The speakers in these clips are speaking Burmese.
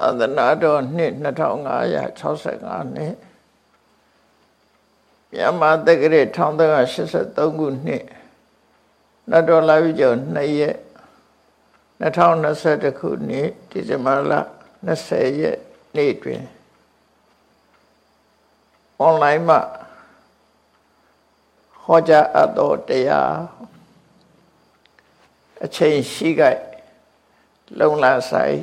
သာသနာတော်နှစ်2565နှစ်မြန်မာတက္ကရာ1383ခုနှစ်နတ်တော်လာပြီကျော်2ရက်2021ခုနှစ်ဒီဇင်ဘာလ20ရက်နေ့တွင်အွန်လိုင်းမှာဟောကြားအပ်သောတရားအချိန်ရှိကြလုံလာဆိုင်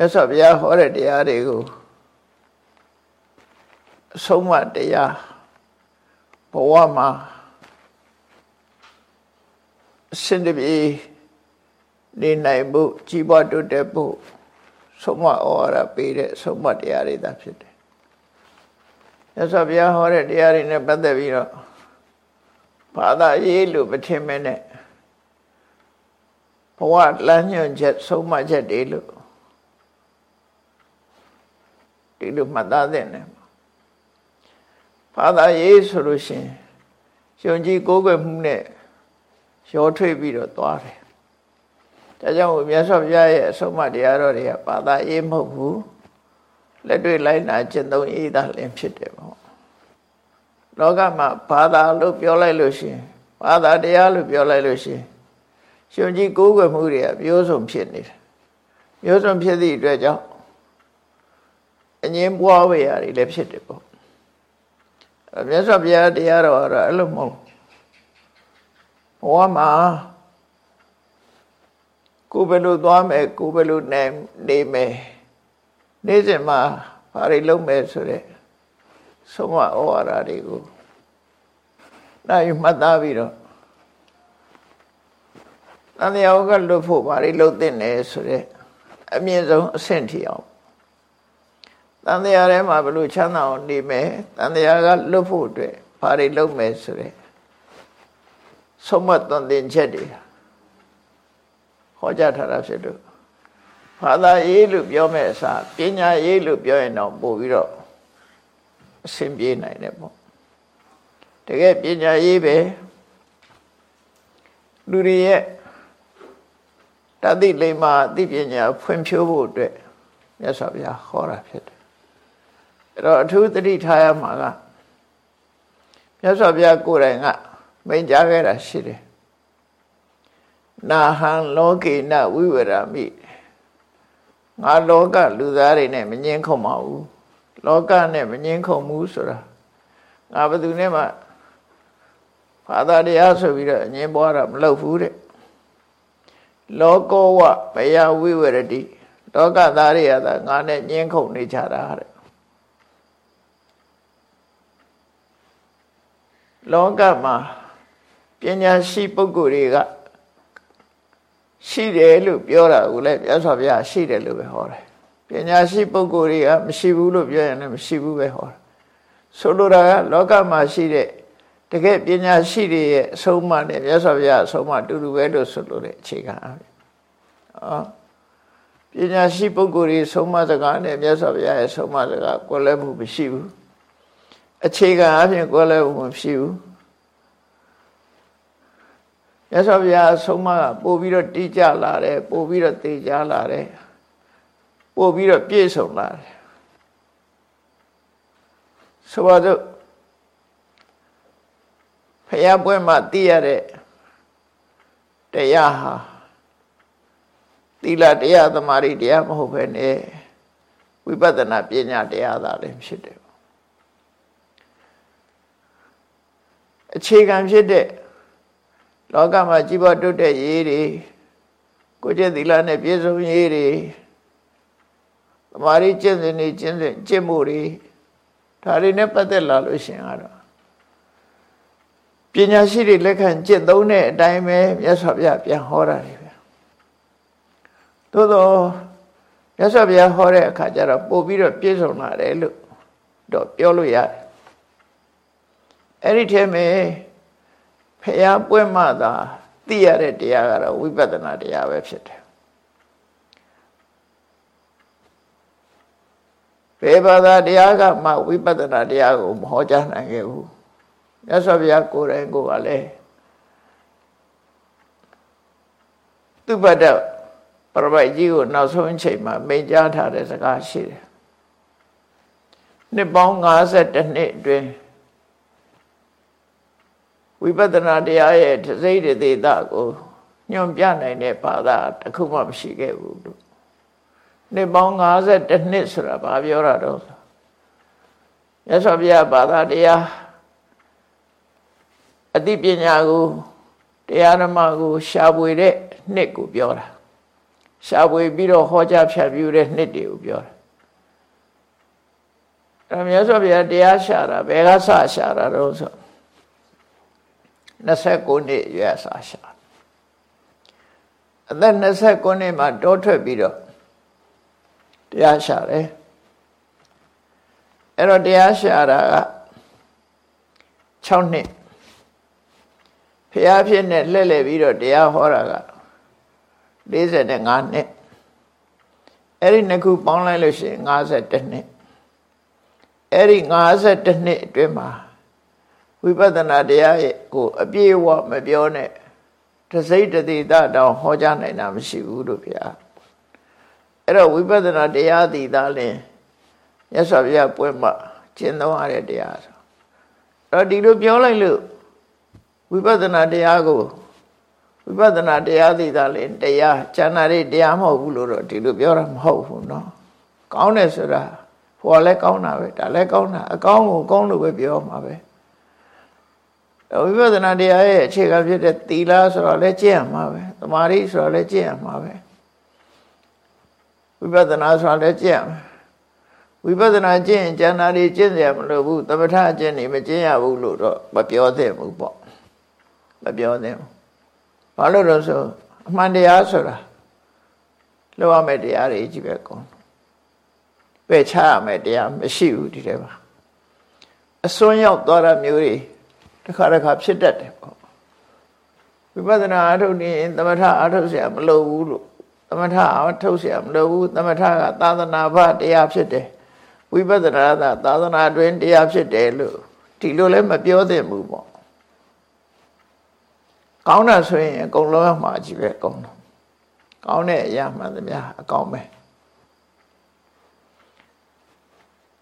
မြတ်စွာဘုရားဟောတဲ့တရားတွေကိုအဆုံးမတရားဘဝမှာအစဉ်တပြေနေနိုင်ဖို့ကြီးပွားတိုးတက်ဖို့ဆုံးမဩဝါဒပေးတဲ့ဆုံးမတရားတွေသာဖြစ်တယ်။မြတ်စွာဘုရားဟောတဲ့တရားတွေနဲ့ပတ်သက်ပြီးတော့ဘာသာရေးလို့မထင်မဲနဲ့ဘဝလမ်းညွှန်ချက်ဆုံးမချက်တွေလို့ ဒီလိုမှတ်သားတဲ့နဲ့ဘာသာရေးဆိုလို့ရှိရင်ယုံကြည်ကိုးကွယ်မှုနဲ့ရောထွေးပြီးတော့သွားတယ်ဒါကြောင့်မြတ်စွာဘုရားရဲ့အဆုံးအမတရားတော်တွေကဘာသာရေးမဟုတ်ဘူးလက်တွေ့လိုက်နာကျင့်သုံးရေးတာလည်းဖြစ်တယ်ပေါ့လောကမှာဘာသာလို့ပြောလိုက်လို့ရှိရင်ဘာသာတရားလို့ပြောလိုက်လို့ရှိရင်ရှင်ကြီးကိုးကွယ်မှုတွေကမျိုးစုံဖြစ်နေတယ်မျိုးစုံဖြစ်သည့်အတွက်ကြောင့် အငင်းပွားဝေရတွေလည်းဖြစ်တယ်ပေါ့အဲမြတ်စွာဘုရားတရားတော်ကတော့အဲ့လိုမဟုတ်ဘဝမှာကိုယ်ဘယ်လိုသွားမယ်ကိုယ်ဘယ်လိုနေနေမယ်နေ့စဉ်မှာဘာတွေလုပ်မယ်ဆိုတဲ့ဆုံးမဩဝါဒတွေကိုနိုင်မှတ်သားပြီးတော့တန်တရားကလွတ်ဖို့ဘာတွေလုပ်သင့်လဲဆိုတဲ့အမြင့်ဆုံးအဆင့်ထိအောင် တန်တရားထဲမှာဘယ်လိုချမ်းသာအောင်နေမယ်တန်တရားကလွတ်ဖို့အတွက်ဘာတွေလုပ်မယ်ဆိုတဲ့ဆုံးမသွန်သင်ချက်တွေဟောကြားထားတာဖြစ်လို့ဘာသာရေးလို့ပြောမဲ့အစားပညာရေးလို့ပြောရင်တော့ပို့ပြီးတော့အဆင်ပြေနိုင်တယ်ပေါ့တကယ်ပညာရေးပဲလူတွေရဲ့တတိလိမ္မာအသိပညာဖွံ့ဖြိုးဖို့အတွက်မြတ်စွာဘုရားဟောတာဖြစ်တယ် အဲ့တော့အထူးသတိထားရမှာကမြတ်စွာဘုရားကိုယ်တိုင်ကမိန့်ကြားခဲ့တာရှိတယ်နာဟံလောကေနဝိဝရမိငါလောကလူသားတွေနဲ့မငင်းခုံပါဘူးလောကနဲ့မငင်းခုံဘူးဆိုတာငါဘယ်သူနဲ့မှဘာသာတရားဆိုပြီးတော့အငင်းပွားတာမလုပ်ဘူးတဲ့လောကောဝဘယဝိဝရတိလောကသားတွေကသာငါနဲ့ငင်းခုန်နေကြတာတဲ့ လောကမှာပညာရှိပုဂ္ဂိုလ်တွေကရှိတယ်လို့ပြောတာကိုလည်းမြတ်စွာဘုရားရှိတယ်လို့ပဲဟောတယ်ပညာရှိပုဂ္ဂိုလ်တွေကမရှိဘူးလို့ပြောရင်လည်းမရှိဘူးပဲဟောတယ်ဆိုလိုတာကလောကမှာရှိတဲ့တကယ်ပညာရှိတွေရဲ့အဆုံးအမနဲ့မြတ်စွာဘုရားအဆုံးအမတူတူပဲလို့ဆိုလိုတဲ့အခြေခံအပြင်ဟောပညာရှိပုဂ္ဂိုလ်တွေဆုံးမစကားနဲ့မြတ်စွာဘုရားရဲ့ဆုံးမစကားကွဲလဲမှုမရှိဘူး အခြေခံအပြင်ကွဲလဲမှုမရှိဘူးမြတ်စွာဘုရားဆုံးမကပို့ပြီးတော့တိကျလာတယ်ပို့ပြီးတော့သိကြလာတယ်ပို့ပြီးတော့ပြည့်စုံလာတယ်ဆိုပါစို့ဖျားပွဲမှာသိရတဲ့တရားဟာသီလတရားသမာဓိတရားမဟုတ်ဘဲနဲ့ဝိပဿနာပညာတရားသာလည်းဖြစ်တယ် အခြေခံဖြစ်တဲ့လောကမှာကြီးပွားတိုးတက်ရေးတွေကိုကျင့်သီလနဲ့ပြည့်စုံရေးတွေသမာဓိကျင့်စဉ်တွေကျင့်စဉ်ကျင့်မှုတွေဒါတွေနဲ့ပတ်သက်လာလို့ရှင်ကတော့ပညာရှိတွေလက်ခံကျင့်သုံးတဲ့အတိုင်းပဲမြတ်စွာဘုရားပြန်ဟောတာတွေပဲသို့တော့မြတ်စွာဘုရားဟောတဲ့အခါကျတော့ပို့ပြီးတော့ပြည့်စုံလာတယ်လို့တော့ပြောလို့ရတယ် အဲ့ဒီထဲမှာဖះပွဲမှသာသိရတဲ့တရားကတော့ဝိပဿနာတရားပဲဖြစ်တယ်ဘယ်ဘာသာတရားကမှဝိပဿနာတရားကိုမဟောကြားနိုင်ခဲ့ဘူးမြတ်စွာဘုရားကိုယ်တိုင်ကိုယ်ကလည်းသူပတ္တပရပိုက်ကြီးကိုနောက်ဆုံးအချိန်မှာမိန့်ကြားထားတဲ့စကားရှိတယ်နှစ်ပေါင်း52နှစ်အတွင်း ဝိပဿနာတရားရဲ့တစိမ့်တဲ့ဒေသကိုညွန်ပြနိုင်တဲ့ဘာသာတစ်ခုမှမရှိခဲ့ဘူးလို့နှစ်ပေါင်း52နှစ်ဆိုတာဘာပြောတာတော့ရသော်ပြဘာသာတရားအသိပညာကိုတရားဓမ္မကို ရှားပွေတဲ့နှစ်ကိုပြောတာရှားပွေပြီးတော့ဟောကြားဖြတ်ပြူတဲ့နှစ်တွေကိုပြောတာအဲမြတ်စွာဘုရားတရားရှာတာဘယ်ကစရှာတာတော့ဆို 29နှစ်ရွယ်စရှာအသက်29နှစ်မှာတောထွက်ပြီးတော့တရားရှာတယ်အဲ့တော့တရားရှာတာက6နှစ်ဖျားဖြစ်နဲ့လှည့်လည်ပြီးတော့တရားဟောတာက45နှစ်အဲ့ဒီနှစ်ခုပေါင်းလိုက်လို့ရှိရင်52နှစ်အဲ့ဒီ52နှစ်အတွင်းမှာ ဝိပဿနာတရားရဲ့ကိုအပြည့်အဝမပြောနဲ့တစိမ့်တတိတတောင်ဟောကြားနိုင်တာမရှိဘူးလို့ဗျာအဲ့တော့ဝိပဿနာတရားတည်သားလင်မြတ်စွာဘုရားပွဲမှာကျင့်သုံးရတဲ့တရားဆိုအဲ့တော့ဒီလိုပြောလိုက်လို့ဝိပဿနာတရားကိုဝိပဿနာတရားသိတာလေတရားဉာဏ်ရည်တရားမဟုတ်ဘူးလို့တော့ဒီလိုပြောတာမဟုတ်ဘူးเนาะကောင်းတယ်ဆိုတာဟိုကလည်းကောင်းတာပဲဒါလည်းကောင်းတာအကောင်းကိုကောင်းလို့ပဲပြောမှာပဲ ဝိပဿနာတရားရဲ့အခြေခံဖြစ်တဲ့သီလဆိုတော့လည်းကျင့်ရမှာပဲသမာဓိဆိုတော့လည်းကျင့်ရမှာပဲဝိပဿနာဆိုတော့လည်းကျင့်ရမှာဝိပဿနာကျင့်ရင်ဉာဏ်ရည်ကျင့်ရမလို့ဘူးသမထကျင့်နေမကျင့်ရဘူးလို့တော့မပြောသင့်ဘူးပေါ့မပြောသင့်ဘူးဘာလို့လဲဆိုအမှန်တရားဆိုတာလောက်ရမယ့်တရားတွေကြီးပဲကောင်းပဲချရမယ့်တရားမရှိဘူးဒီထဲမှာအစွန်းရောက်သွားတာမျိုးတွေ တစ်ခါတစ်ခါဖြစ်တတ်တယ်ပေါ့ဝိပဿနာအထုတ်နေသမထအထုတ်เสียမလိုဘူးလို့သမထအထုတ်เสียမလိုဘူးသမထကသာသနာ့ဘတရားဖြစ်တယ်ဝိပဿနာကသာသနာတွင်တရားဖြစ်တယ်လို့ဒီလိုလည်းမပြောသင့်ဘူးပေါ့ကောင်းတာဆိုရင်အကုန်လုံးမှာကြီးပဲကောင်းတော့ကောင်းတဲ့အရာမှန်သမျှအကောင်းပဲ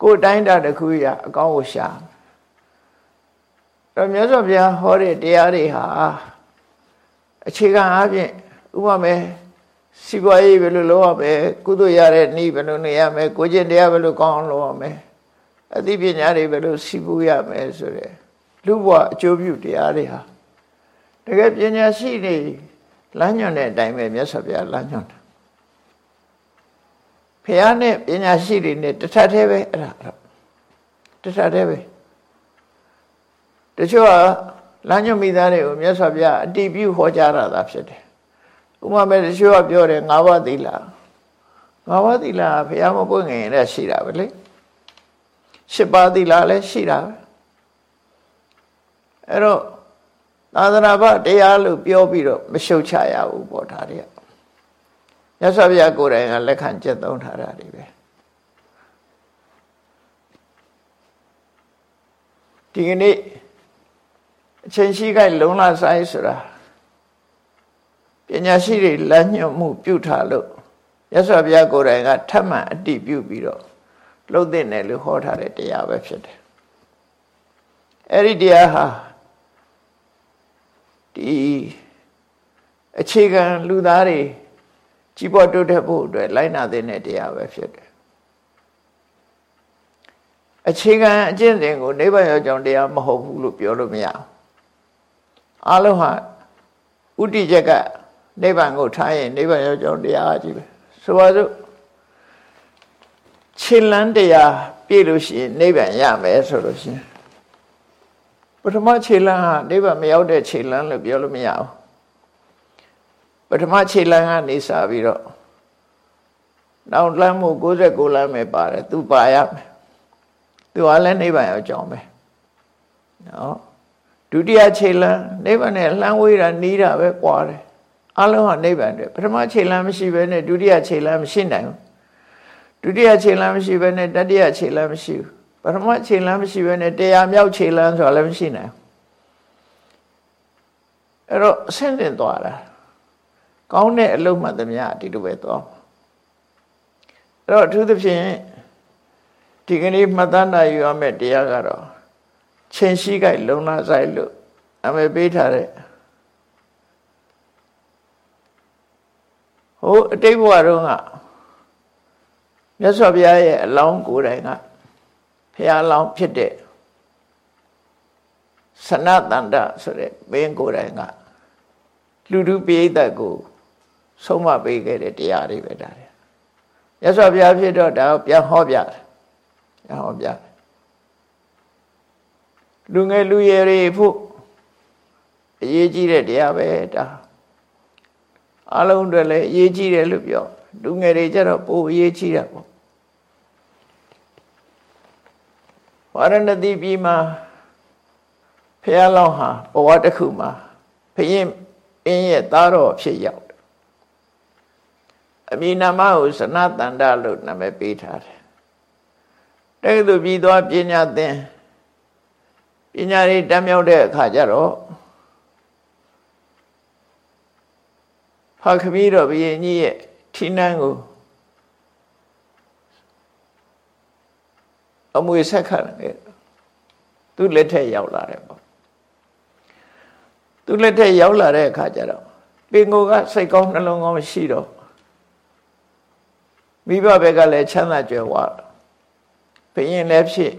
ကိုယ်တိုင်းတာတစ်ခုရအကောင်းကိုရှာ တော့မြတ်စွာဘုရားဟောတဲ့တရားတွေဟာအခြေခံအားဖြင့်ဥပမာစီပွားရေးဘယ်လိုလုပ်ရမလဲကုသိုလ်ရတဲ့နည်းဘယ်လိုနေရမလဲကိုကျင့်တရားဘယ်လိုကောင်းအောင်လုပ်ရမလဲအသိပညာတွေဘယ်လိုစီပူရမလဲဆိုတဲ့လူ့ဘဝအကျိုးပြုတရားတွေဟာတကယ်ပညာရှိတွေလမ်းညွှန်တဲ့အတိုင်းပဲမြတ်စွာဘုရားလမ်းညွှန်တာဖះနဲ့ပညာရှိတွေနဲ့တထက်သေးပဲအဲ့ဒါတထက်သေးပဲ တချို့ကလမ်းညွှန်မိသားတွေကိုမြတ်စွာဘုရားအတိပြုဟောကြားတာသာဖြစ်တယ်ဥပမာမဲ့တချို့ကပြောတယ်ငါးပါးသီလငါးပါးသီလဘုရားမပွင့်ငင်တဲ့ရှိတာပဲလေရှစ်ပါးသီလလည်းရှိတာပဲအဲ့တော့သာသနာ့ဘတရားလို့ပြောပြီးတော့မရှုတ်ချရဘူးပေါ့ဒါတွေကမြတ်စွာဘုရားကိုယ်တိုင်ကလက်ခံကျင့်သုံးထားတာတွေပဲဒီကနေ့ အချိန်ရှိခိုက်လုံလဆိုင်ဆိုတာပညာရှိတွေလက်ညှို့မှုပြုထားလို့မြတ်စွာဘုရားကိုယ်တိုင်ကထပ်မံအတိပြုပြီးတော့လှုပ်တဲ့နယ်လို့ဟောထားတဲ့တရားပဲဖြစ်တယ်အဲ့ဒီတရားဟာဒီအခြေခံလူသားတွေကြီးပွားတိုးတက်ဖို့အတွက်လိုက်နာတဲ့တရားပဲဖြစ်တယ်အခြေခံအကျင့်စဉ်ကိုနိဗ္ဗာန်ရောက်ကြောင်းတရားမဟုတ်ဘူးလို့ပြောလို့မရဘူး အလုံးဟာဥတီချက်ကနိဗ္ဗာန်ကိုထားရင်နိဗ္ဗာန်ရောက်ကြောင်းတရားကြီးပဲဆိုပါစို့ခြေလန်းတရားပြည့်လို့ရှိရင်နိဗ္ဗာန်ရမယ်ဆိုလို့ရှိရင်ပထမခြေလန်းဟာနိဗ္ဗာန်မရောက်တဲ့ခြေလန်းလို့ပြောလို့မရဘူးပထမခြေလန်းကနေစပြီးတော့နောက်လမ်းမှု69လမ်းပဲပါတယ်သူပါရမယ်သူကလည်းနိဗ္ဗာန်ရောက်ကြောင်းပဲနော် ဒုတိယခြေလမ်းနိဗ္ဗာန်နဲ့လှမ်းဝေးတာနီးတာပဲကွာတယ်အလုံးဟာနိဗ္ဗာန်တွေပထမခြေလမ်းမရှိဘဲနဲ့ဒုတိယခြေလမ်းမရှိနိုင်ဘူးဒုတိယခြေလမ်းမရှိဘဲနဲ့တတိယခြေလမ်းမရှိဘူးပထမခြေလမ်းမရှိဘဲနဲ့တရားမြောက်ခြေလမ်းဆိုတာလည်းမရှိနိုင်ဘူးအဲ့တော့အဆင့်တင်သွားတာကောင်းတဲ့အလုပ်မှသမျှဒီလိုပဲသွားအဲ့တော့အထူးသဖြင့်ဒီကနေ့မှတ်သားနိုင်ရမယ့်တရားကတော့ ချင်းရှိကြိုက်လုံလာဆိုင်လို့အမေပေးထားတဲ့ဟိုအတိတ်ဘဝတုန်းကမြတ်စွာဘုရားရဲ့အလောင်းကိုယ်တိုင်ကဘုရားအလောင်းဖြစ်တဲ့သနတန္တဆိုတဲ့ဘင်းကိုယ်တိုင်ကလူလူပိဋကကိုဆုံးမပေးခဲ့တဲ့တရားတွေပဲဒါတွေမြတ်စွာဘုရားဖြစ်တော့ဒါပြန်ဟောပြတယ်ပြန်ဟောပြတယ် လူငယ်လူရွယ်တွေဖို့အရေးကြီးတဲ့တရားပဲဒါအလုံးတွေလည်းအရေးကြီးတယ်လို့ပြောလူငယ်တွေကျတော့ပိုအရေးကြီးတာပေါ့ဝရဏတိပြည်မှာဖះလောင်းဟာဘဝတစ်ခုမှာဖရင်အင်းရဲ့သားတော်ဖြစ်ရောက်တယ်အမိနာမကိုစနတန္တလို့နာမည်ပေးထားတယ်တက္ကသိုလ်ပြည်သွားပညာသင် ပညာရေးတတ်မြောက်တဲ့အခါကျတော့ဖခမီးတော်ဘုရင်ကြီးရဲ့ထီနန်းကိုအမွေဆက်ခတ်တယ်သူလက်ထက်ရောက်လာတယ်ပေါ့သူလက်ထက်ရောက်လာတဲ့အခါကျတော့ပင်ကိုကစိတ်ကောင်းနှလုံးကောင်းရှိတော့မိဘဘက်ကလည်းချမ်းသာကြွယ်ဝဘုရင်လည်းဖြစ်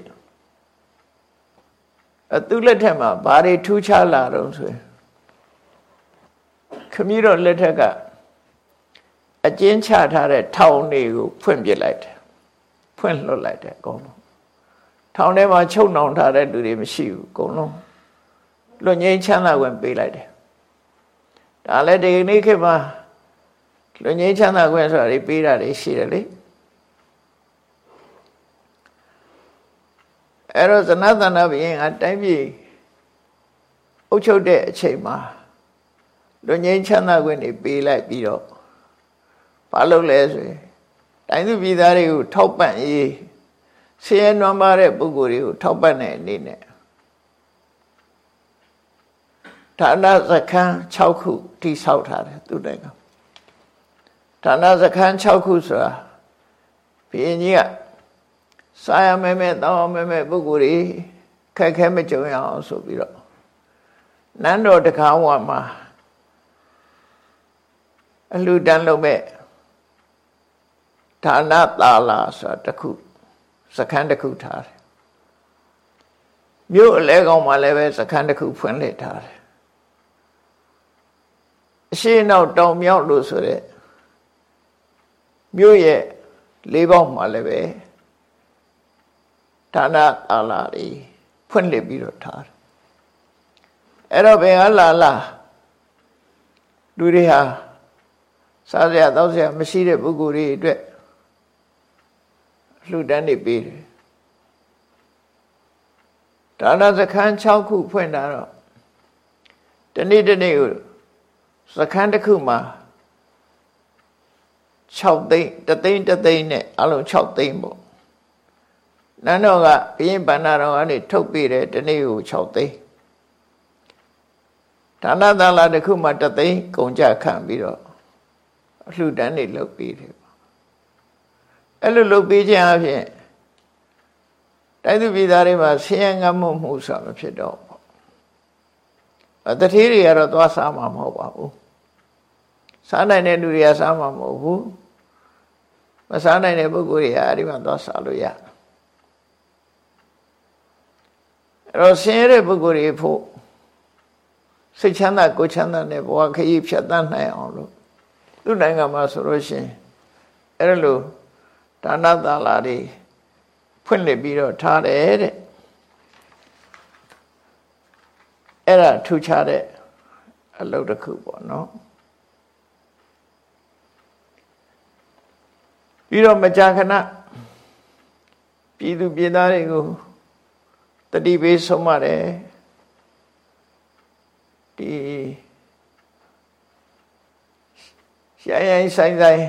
အသူလက်ထက်မှာဘာတွေထူးခြားလာတော့ဆိုရင်ခမည်းတော်လက်ထက်ကအကျဉ်းချထားတဲ့ထောင်တွေကိုဖွင့်ပြလိုက်တယ်ဖွင့်လွှတ်လိုက်တယ်အကုန်လုံးထောင်ထဲမှာချုပ်နှောင်ထားတဲ့လူတွေမရှိဘူးအကုန်လုံးလွတ်ငြိမ်းချမ်းသာခွင့်ပေးလိုက်တယ်ဒါလည်းဒီနေ့ခေတ်မှာလွတ်ငြိမ်းချမ်းသာခွင့်ဆိုတာတွေပေးတာတွေရှိတယ်လေ အဲ့တော့သနသနာဘုရင်ကတိုင်းပြည်အုပ်ချုပ်တဲ့အချိန်မှာလွတ်ငြိမ်းချမ်းသာခွင့်တွေပေးလိုက်ပြီးတော့ဘာလုပ်လဲဆိုရင်တိုင်းသူပြည်သားတွေကိုထောက်ပံ့ရေးဆင်းရဲနွမ်းပါတဲ့ပုဂ္ဂိုလ်တွေကိုထောက်ပံ့တဲ့အနေနဲ့ဌာနစခန်း6ခုတိဆောက်ထားတယ်သူတိုင်ကဌာနစခန်း6ခုဆိုတာဘုရင်ကြီးက စားရမဲမဲတောင်းမဲမဲပုဂ္ဂိုလ်တွေခက်ခဲမကြုံရအောင်ဆိုပြီးတော့နန်းတော်တကားဝမှာအလှတန်းလုပ်မဲ့ဌာနတာလာဆိုတာတခုစခန်းတစ်ခုထားတယ်မြို့အလဲကောင်မှာလည်းပဲစခန်းတစ်ခုဖွင့်လှစ်ထားတယ်အရှိနောက်တောင်မြောက်လို့ဆိုတဲ့မြို့ရဲ့လေးပေါက်မှာလည်းပဲ ဌာနတာလာတွေဖွင့်လှစ်ပြီးတော့ထားတယ်အဲ့တော့ဘယ်ဟာလာလာလူတွေဟာစားစရာတောက်စရာမရှိတဲ့ပုဂ္ဂိုလ်တွေအတွက်လှူဒန်းနေပေးတယ်ဒါနစခန်း6ခုဖွင့်တာတော့တနေ့တနေ့ကိုစခန်းတစ်ခုမှာ6သိန်းတသိန်းတသိန်းနဲ့အလုံး6သိန်းပေါ့ နန်းတော်ကဘရင်ဗန္နာတော်ကနေထုတ်ပေးတယ်တနေ့ကို6သိန်းဒါနသလာတစ်ခုမှာတသိန်းကုန်ကြခံပြီးတော့အလှူဒန်းနေလုပ်ပေးတယ်အဲ့လိုလုပ်ပေးခြင်းအပြင်တိုက်သူပြည်သားတွေမှာဆင်းရဲငတ်မှုမှုဆိုတာမဖြစ်တော့ဘူးအတတိတွေကတော့သွားစားမှာမဟုတ်ပါဘူးစားနိုင်တဲ့လူတွေကစားမှာမဟုတ်ဘူးမစားနိုင်တဲ့ပုဂ္ဂိုလ်တွေကအဲ့ဒီမှာသွားစားလို့ရအဲ့ တော့ဆင်းရဲတဲ့ပုဂ္ဂိုလ်တွေဖို့စိတ်ချမ်းသာကိုယ်ချမ်းသာနဲ့ဘဝခရီးဖြတ်သန်းနိုင်အောင်လို့သူ့နိုင်ငံမှာဆိုလို့ရှိရင်အဲ့လိုဒါနသလာတွေဖွင့်လှစ်ပြီးတော့ထားတယ်တဲ့အဲ့ဒါထူခြားတဲ့အလုပ်တစ်ခုပေါ့နော်ပြီးတော့မကြာခဏပြည်သူပြည်သားတွေကို တတိပေးဆုံးမတယ်ဒီရိုင်းရိုင်းဆိုင်ဆိုင်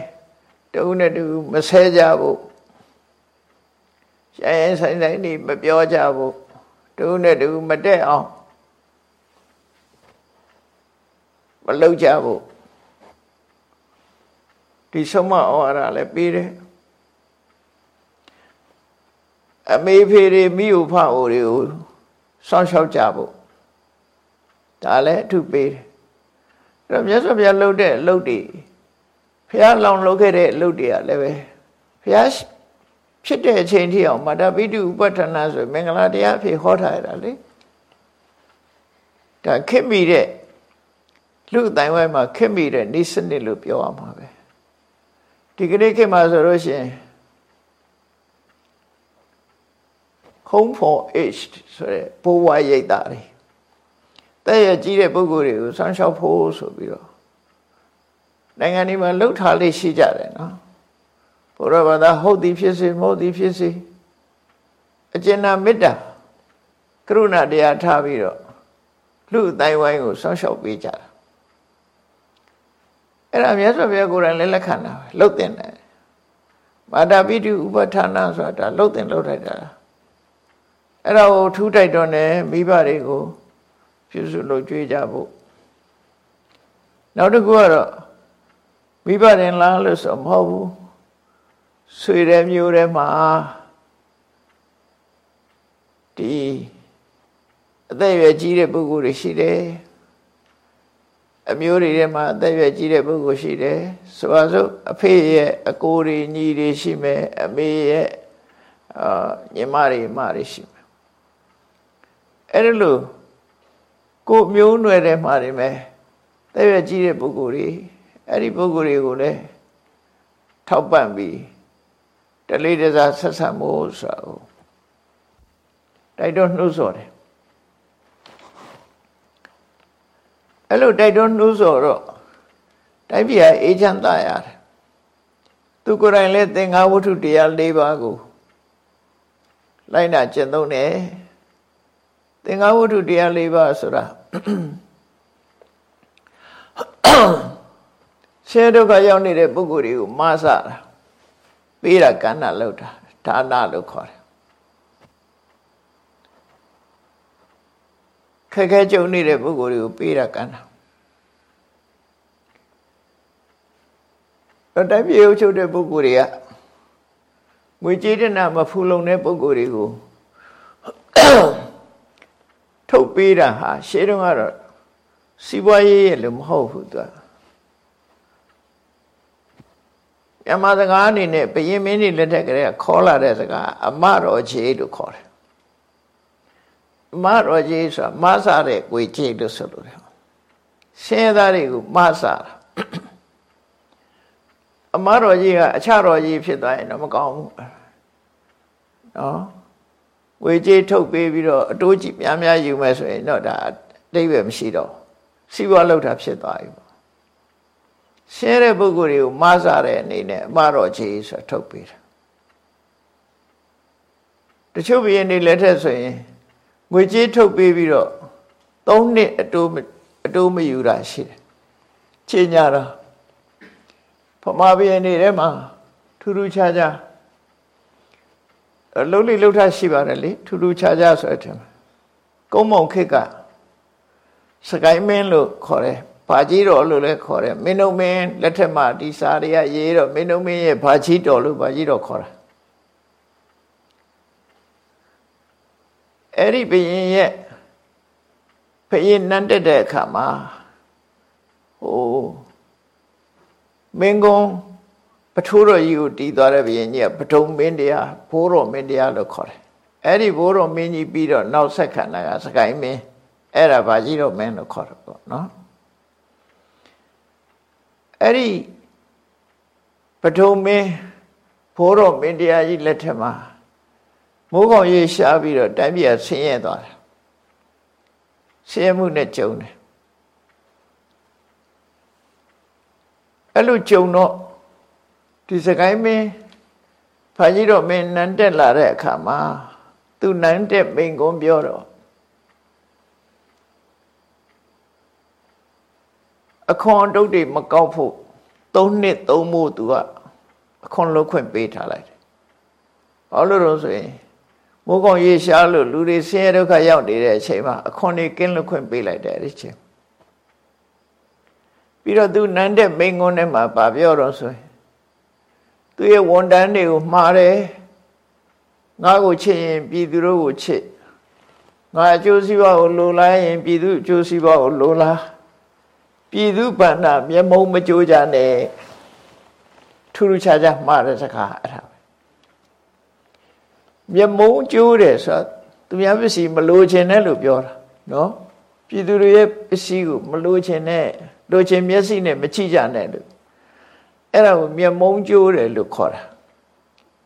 တူနဲ့တူမဆဲကြဘူးရိုင်းရိုင်းဆိုင်ဆိုင်နေမပြောကြဘူးတူနဲ့တူမတက်အောင်မလုပ်ကြဘူးဒီဆုံးမဩဝါဒလည်းပေးတယ် အမေဖေတွေမိဥဖအိုတွေကိုစောင့်ရှောက်ကြဖို့ဒါလည်းအထုပေးတယ်အဲ့တော့မြတ်စွာဘုရားလှုပ်တဲ့အလုပ်တွေဘုရားလောင်လုပ်ခဲ့တဲ့အလုပ်တွေကလည်းပဲဘုရားဖြစ်တဲ့အချိန်ထိအောင်မတပိတုဥပဋ္ဌာနာဆိုမင်္ဂလာတရားအဖြစ်ဟောထားရတာလေဒါခက်မိတဲ့လူအတိုင်းဝိုင်းမှာခက်မိတဲ့နေစနစ်လို့ပြောရမှာပဲဒီကနေ့ခေတ်မှာဆိုလို့ရှိရင် home for aged ဆိုတဲ့ဘိုးဝါရိတ်တာတွေတဲ့ရကြီးတဲ့ပုဂ္ဂိုလ်တွေကိုဆန်းလျှောက်ဖို့ဆိုပြီးတော့နိုင်ငံတွေမှာလှုပ်ထားလေးရှိကြတယ်နော်ဘုရားဘာသာဟုတ်သည်ဖြစ်စေမဟုတ်သည်ဖြစ်စေအကျဉ်းနာမေတ္တာကရုဏာတရားထားပြီးတော့လူအတိုင်းဝိုင်းကိုဆောင်းလျှောက်ပေးကြတာအဲ့ဒါမြတ်စွာဘုရားကိုယ်တိုင်လည်းလက်ခံတာပဲလှုပ်တင်တယ်မာတာပိတုဥပဋ္ဌာနာဆိုတာလှုပ်တင်လှုပ်ထိုက်တာ အဲ့ဒါကိုထူးတိုက်တော့ねမိဘတွေကိုပြုစုလို့ကြွေးကြဖို့နောက်တစ်ခုကတော့မိဘရင်လားလို့ဆိုမဟုတ်ဘူးဆွေတဲ့မျိုးထဲမှာဒီအသက်အရွယ်ကြီးတဲ့ပုဂ္ဂိုလ်တွေရှိတယ်အမျိုးတွေထဲမှာအသက်အရွယ်ကြီးတဲ့ပုဂ္ဂိုလ်ရှိတယ်ဆိုပါစို့အဖေရဲ့အကိုတွေညီတွေရှိမယ်အမေရဲ့အာညီမတွေမတွေရှိမယ် အဲ့ဒါလို့ကိုမျိုးနွယ်ထဲမှာနေမယ်တဲ့ရွယ်ကြီးတဲ့ပုဂ္ဂိုလ်တွေအဲ့ဒီပုဂ္ဂိုလ်တွေကိုလည်းထောက်ပံ့ပြီးတလေးတစားဆက်ဆံမှုဆိုတော့တိုက်တော့နှုတ်ဆော်တယ်အဲ့လိုတိုက်တော့နှုတ်ဆော်တော့တိုက်ပြအေးချမ်းသာရတယ်သူကိုယ်တိုင်လည်းသင်္ဃဝတ္ထုတရား၄ပါးကိုလိုက်နာကျင့်သုံးတယ် သင်္ဃဝတ္ထုတရား၄ပါးဆိုတာဆင်းရဲဒုက္ခရောက်နေတဲ့ပုဂ္ဂိုလ်တွေကိုမဆတာပေးတာကဏ္ဍလောက်တာဒါနလို့ခေါ်တယ်ခက်ခဲကြုံနေတဲ့ပုဂ္ဂိုလ်တွေကိုပေးတာကဏ္ဍတော့တိုင်းပြည်အုပ်ချုပ်တဲ့ပုဂ္ဂိုလ်တွေကငွေကြေးတနာမဖူလုံတဲ့ပုဂ္ဂိုလ်တွေကို ထုတ်ပေးတာဟာရှေးတုန်းကတော့စီးပွားရေးရဲ့လို့မဟုတ်ဘူးသူကမြန်မာစကားအနေနဲ့ဘယင်းမင်းတွေလက်ထက်ကလေးခေါ်လာတဲ့စကားအမတော်ချေလို့ခေါ်တယ်အမတော်ချေဆိုတာမဆတဲ့ကိုချေလို့ဆိုလို့တယ်ဆင်းရဲသားတွေကိုမဆတာအမတော်ကြီးကအချတော်ကြီးဖြစ်သွားရင်တော့မကောင်းဘူးနော် ငွေကြေးထုတ်ပေးပြီးတော့အတိုးကြီးများများယူမယ်ဆိုရင်တော့ဒါအတိတ်ပဲမရှိတော့စီးပွားလောက်တာဖြစ်သွားပြီပေါ့ရှင်းတဲ့ပုဂ္ဂိုလ်တွေကိုမှားစားတဲ့အနေနဲ့အမှားတော်ကြီးဆိုထုတ်ပေးတာတချို့ဘုရင်တွေလက်ထက်ဆိုရင်ငွေကြေးထုတ်ပေးပြီးတော့၃နှစ်အတိုးအတိုးမယူတာရှိတယ်ချိန်ညာတော့ဖမဘုရင်တွေထဲမှာထူးထူးခြားခြား လှုပ်လိလှုပ်ထရှိပါတယ်လေထူးထူးခြားခြားဆိုတဲ့ကုန်းမောင်ခေတ်ကစကိုင်းမင်းလို့ခေါ်တယ်ဘာကြီးတော်လို့လည်းခေါ်တယ်မင်းတို့မင်းလက်ထက်မှာဒီစာတွေကရေးတော့မင်းတို့မင်းရဲ့ဘာကြီးတော်လို့ဘာကြီးတော်ခေါ်တာအဲ့ဒီဘယင်ရဲ့ဘယင်နန်းတက်တဲ့အခါမှာဟိုမင်းကုန်း ပထိုးတော်ကြီးကိုတီးသွားတဲ့ဘယင်ကြီးကပထုံမင်းတရားဘိုးတော်မင်းတရားလို့ခေါ်တယ်အဲ့ဒီဘိုးတော်မင်းကြီးပြီးတော့နောက်ဆက်ခံတာကစကိုင်းမင်းအဲ့ဒါဘာကြီးတော့မင်းလို့ခေါ်တယ်ပေါ့နော်အဲ့ဒီပထုံမင်းဘိုးတော်မင်းတရားကြီးလက်ထက်မှာမိုးကောင်ရေရှားပြီးတော့တိုင်းပြည်ဆင်းရဲသွားတယ်ဆင်းရဲမှုနဲ့ကြုံတယ်အဲ့လိုကြုံတော့ ဒီစကိုင်းမင်းဖာကြီးတော်မင်းနန်းတက်လာတဲ့အခါမှာသူနန်းတက်မိန်ကုန်းပြောတော့အခွန်တုတ်တွေမကောက်ဖို့၃နှစ်၃မို့သူကအခွန်လုံးခွင့်ပေးထားလိုက်တယ်။ဘာလို့လို့ဆိုရင်မိုးကောင်ရေရှားလို့လူတွေဆင်းရဲဒုက္ခရောက်နေတဲ့အချိန်မှာအခွန်တွေကင်းလွတ်ခွင့်ပေးလိုက်တယ်အဲ့ဒီချိန်ပြီးတော့သူနန်းတဲ့မိန်ကုန်းထဲမှာဗာပြောတော့ဆိုရင် သူရဲ့ဝန်တန်းတွေကိုမှားတယ်ငါကိုချစ်ရင်ပြည်သူတို့ကိုချစ်ငါအကျိုးစီးပွားကိုလိုလားရင်ပြည်သူအကျိုးစီးပွားကိုလိုလားပြည်သူဗန္နာမျက်မုံမကြိုးကြနဲ့ထူးထူးခြားခြားမှားတဲ့စကားအဲ့ဒါပဲမျက်မုံကြိုးတယ်ဆိုသူများပစ္စည်းမလိုချင်နဲ့လို့ပြောတာနော်ပြည်သူတွေရဲ့ပစ္စည်းကိုမလိုချင်နဲ့လိုချင်မျက်စိနဲ့မချိကြနဲ့လို့ အဲ့ဒါကိုမျက်မုံကြိုးတယ်လို့ခေါ်တာ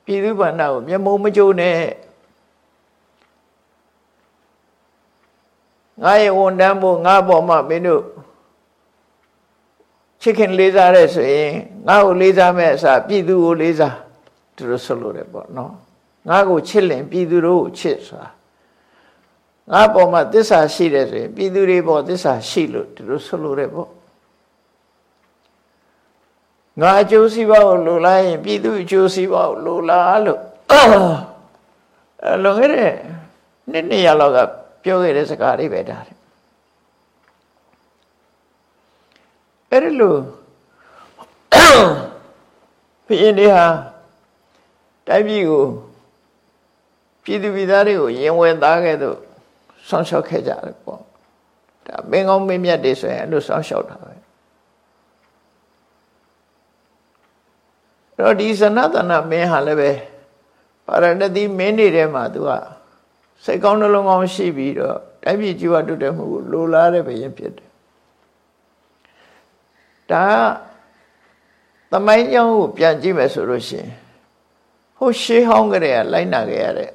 ပြည်သူဗန္နာကိုမျက်မုံမကြိုးနဲ့ငါရဲ့ဝန်တန်းဖို့ငါပေါ်မှာမင်းတို့ချစ်ခင်လေးစားတဲ့ဆိုရင်ငါ့ကိုလေးစားမဲ့အစားပြည်သူကိုလေးစားသူတို့ဆိုလို့တယ်ပေါ့နော်ငါ့ကိုချစ်လင်ပြည်သူတို့ကိုချစ်ဆိုတာငါပေါ်မှာသစ္စာရှိတယ်ဆိုရင်ပြည်သူတွေပေါ်သစ္စာရှိလို့သူတို့ဆိုလို့တယ်ပေါ့ ငါအကျိုးစီးပွားကိုလိုလားရင်ပြည်သူအကျိုးစီးပွားကိုလိုလားလို့လွန်ခဲ့တဲ့နှစ်နှစ်ရလောက်ကပြောခဲ့တဲ့စကားတွေပဲဒါတယ်အဲ့ဒီလိုဘုရင်တွေဟာတိုင်းပြည်ကိုပြည်သူပြည်သားတွေကိုရင်ဝင်သားခဲ့တော့ဆောင်းလျှောက်ခဲ့ကြတယ်ပေါ့ဒါမင်းကောင်းမင်းမြတ်တွေဆိုရင်အဲ့လိုဆောင်းလျှောက်တာပဲ တော့ဒီစနတနာမင်းဟာလည်းပဲပါရဏတိမင်းတွေထဲမှာသူကစိတ်ကောင်းနှလုံးကောင်းရှိပြီးတော့တိုင်းပြည်ကြီးဝတ်တဲ့မှုကိုလိုလားတဲ့ဘယင်ဖြစ်တယ်ဒါသမိုင်းကြောင်းကိုပြန်ကြည့်မယ်ဆိုလို့ရှိရင်ဟိုရှေးဟောင်းကလေးကလိုက်နာခဲ့ရတဲ့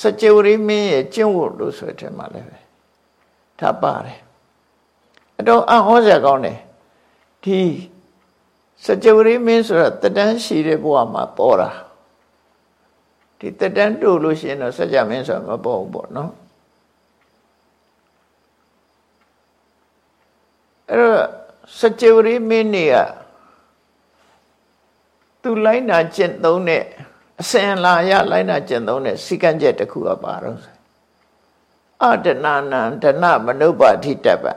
စကြဝဠာမင်းရဲ့ကျင့်ဝတ်လို့ဆိုတဲ့မှာလည်းပဲဒါပါတယ်အတော့အံ့ဩစရာကောင်းတယ်ဒီ စကြဝဠာမင်းဆိုတာတတန်းရှိတဲ့ဘဝမှာပေါ်တာဒီတတန်းတို့လို့ရှိရင်တော့စကြမင်းဆိုတာမပေါ်ဘူးပေါ့နော်အဲ့တော့စကြဝဠာမင်းနေကသူလိုက်နာကျင့်သုံးတဲ့အစင်လာရလိုက်နာကျင့်သုံးတဲ့စိကံချက်တစ်ခုကပါတော့အတဏနံဒနမနုပတိတပံ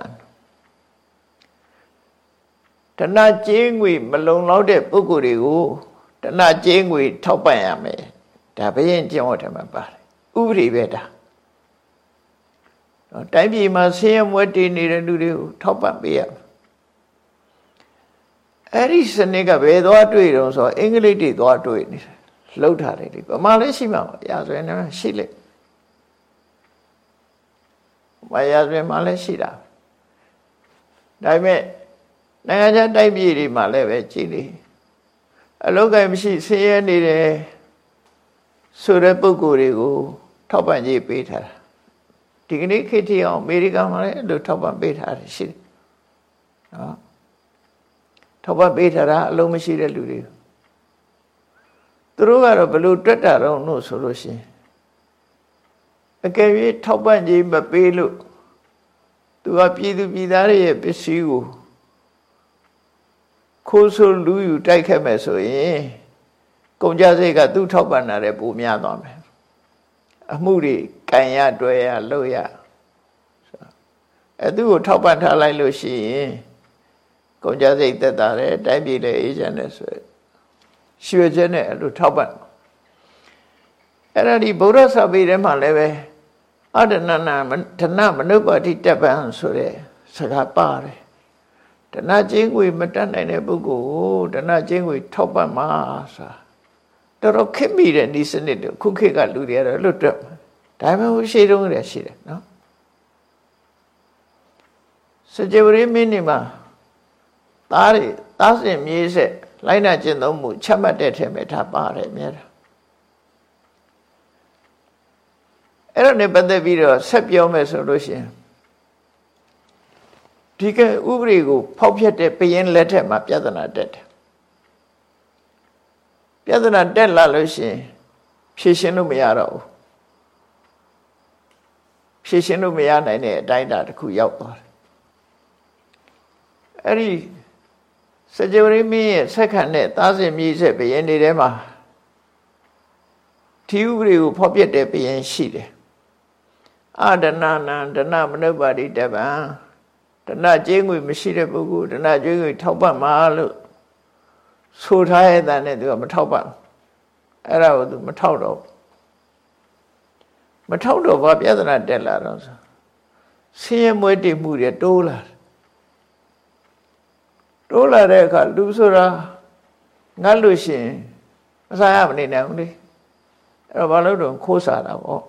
ဒနကျေးငွေမလုံလောက်တဲ့ပုဂ္ဂိုလ်တွေကိုဒနကျေးငွေထောက်ပံ့ရမယ်ဒါဘယင်ကျင့်ဝတ်တယ်မှာပါတယ်ဥပဒေပဲဒါတိုင်းပြည်မှာဆင်းရဲမွဲတည်နေတဲ့လူတွေကိုထောက်ပံ့ပေးရမယ်အဲ့ဒီစနစ်ကဘယ်သွားတွေ့တော့ဆိုအင်္ဂလိပ်တွေသွားတွေ့နေတယ်လှုပ်ထားတယ်ဒီဗမာလည်းရှိမှာပါရာဇဝင်လည်းရှိလေမရာဇဝင်မှာလည်းရှိတာဒါပေမဲ့ နိုင်ငံခြားတိုက်ပြည်တွေမှာလည်းပဲကြည်လေအလောက်ကမရှိဆင်းရဲနေတယ်ဆိုတဲ့ပုံကိုယ်တွေကိုထောက်ပံ့ကြေးပေးထားတာဒီကနေ့ခေတ်ထိအောင်အမေရိကန်မှာလည်းအဲ့လိုထောက်ပံ့ပေးထားတယ်ရှိတယ်နော်ထောက်ပံ့ပေးထားတာအလုံးမရှိတဲ့လူတွေသူတို့ကတော့ဘလို့တွက်တာတော့လို့ဆိုလို့ရှိရင်အကယ်၍ထောက်ပံ့ခြင်းမပေးလို့သူကပြည်သူပြည်သားတွေရဲ့ပစ္စည်းကို ခိုးဆိုးလူယူတိုက်ခဲ့မယ်ဆိုရင်ကုန်ကြစိတ်ကသူ့ထောက်ပံ့တာတဲ့ပိုများသွားမယ်အမှုတွေကံရတွဲရလို့ရအဲသူ့ကိုထောက်ပံ့ထားလိုက်လို့ရှိရင်ကုန်ကြစိတ်သက်သာတယ်တိုင်းပြည်လည်းအေးချမ်းတယ်ဆိုရွှေချက်နဲ့အဲ့လိုထောက်ပံ့အဲ့ဒါဒီဗုဒ္ဓစာပေထဲမှာလည်းပဲအတဏနာဓနမနုပတိတပံဆိုတဲ့စကားပါတယ် ဓနကျင်းငွေမတတ်နိုင်တဲ့ပုဂ္ဂိုလ်ကိုဓနကျင်းငွေထောက်ပံ့မှာဆိုတာတော်တော်ခက်မိတဲ့ဒီစနစ်တို့ခုခေတ်ကလူတွေကတော့လွတ်တော့ဒါပေမဲ့ရှေးတုန်းကရှိတယ်နော်စကြဝဠာမင်းနေမှာသားတွေသားစင်မြေးဆက်လိုက်နာကျင့်သုံးမှုချက်မှတ်တဲ့ထဲမှာဒါပါတယ်အများအဲ့တော့နေပတ်သက်ပြီးတော့ဆက်ပြောမယ်ဆိုလို့ရှိရင် ဒီကဥပဒေကို ဖောက်ဖျက်တဲ့ဘယင်းလက်ထက်မှာပြဿနာတက်တယ်ပြဿနာတက်လာလို့ရှိရင်ဖြေရှင်းလို့မရတော့ဘူးဖြေရှင်းလို့မရနိုင်တဲ့အတိုင်းအတာတစ်ခုရောက်သွားတယ်အဲ့ဒီစကြဝဠာမင်းရဲ့ဆက်ခံတဲ့သားစဉ်မြည်ဆက်ဘယင်းတွေထဲမှာထီဥပဒေကိုဖော်ပြတဲ့ဘယင်းရှိတယ်အဒနာနံဒနမနုပါတိတပံ ဒနကျေးငွေမရှိတဲ့ပုဂ္ဂိုလ်ဒနကျေးငွေထောက်ပံ့မှာလို့ဆိုထားရဲ့တန်နဲ့သူကမထောက်ပံ့အဲ့ဒါကိုသူမထောက်တော့မထောက်တော့ဘာပြဿနာတက်လာတော့ဆိုဆင်းရဲမွဲတည်မှုတွေတိုးလာတိုးလာတဲ့အခါလူဆိုတာငတ်လို့ရှိရင်အစားရမနေနိုင်ဘူးလေအဲ့တော့ဘာလို့တော့ခိုးစားတာပေါ့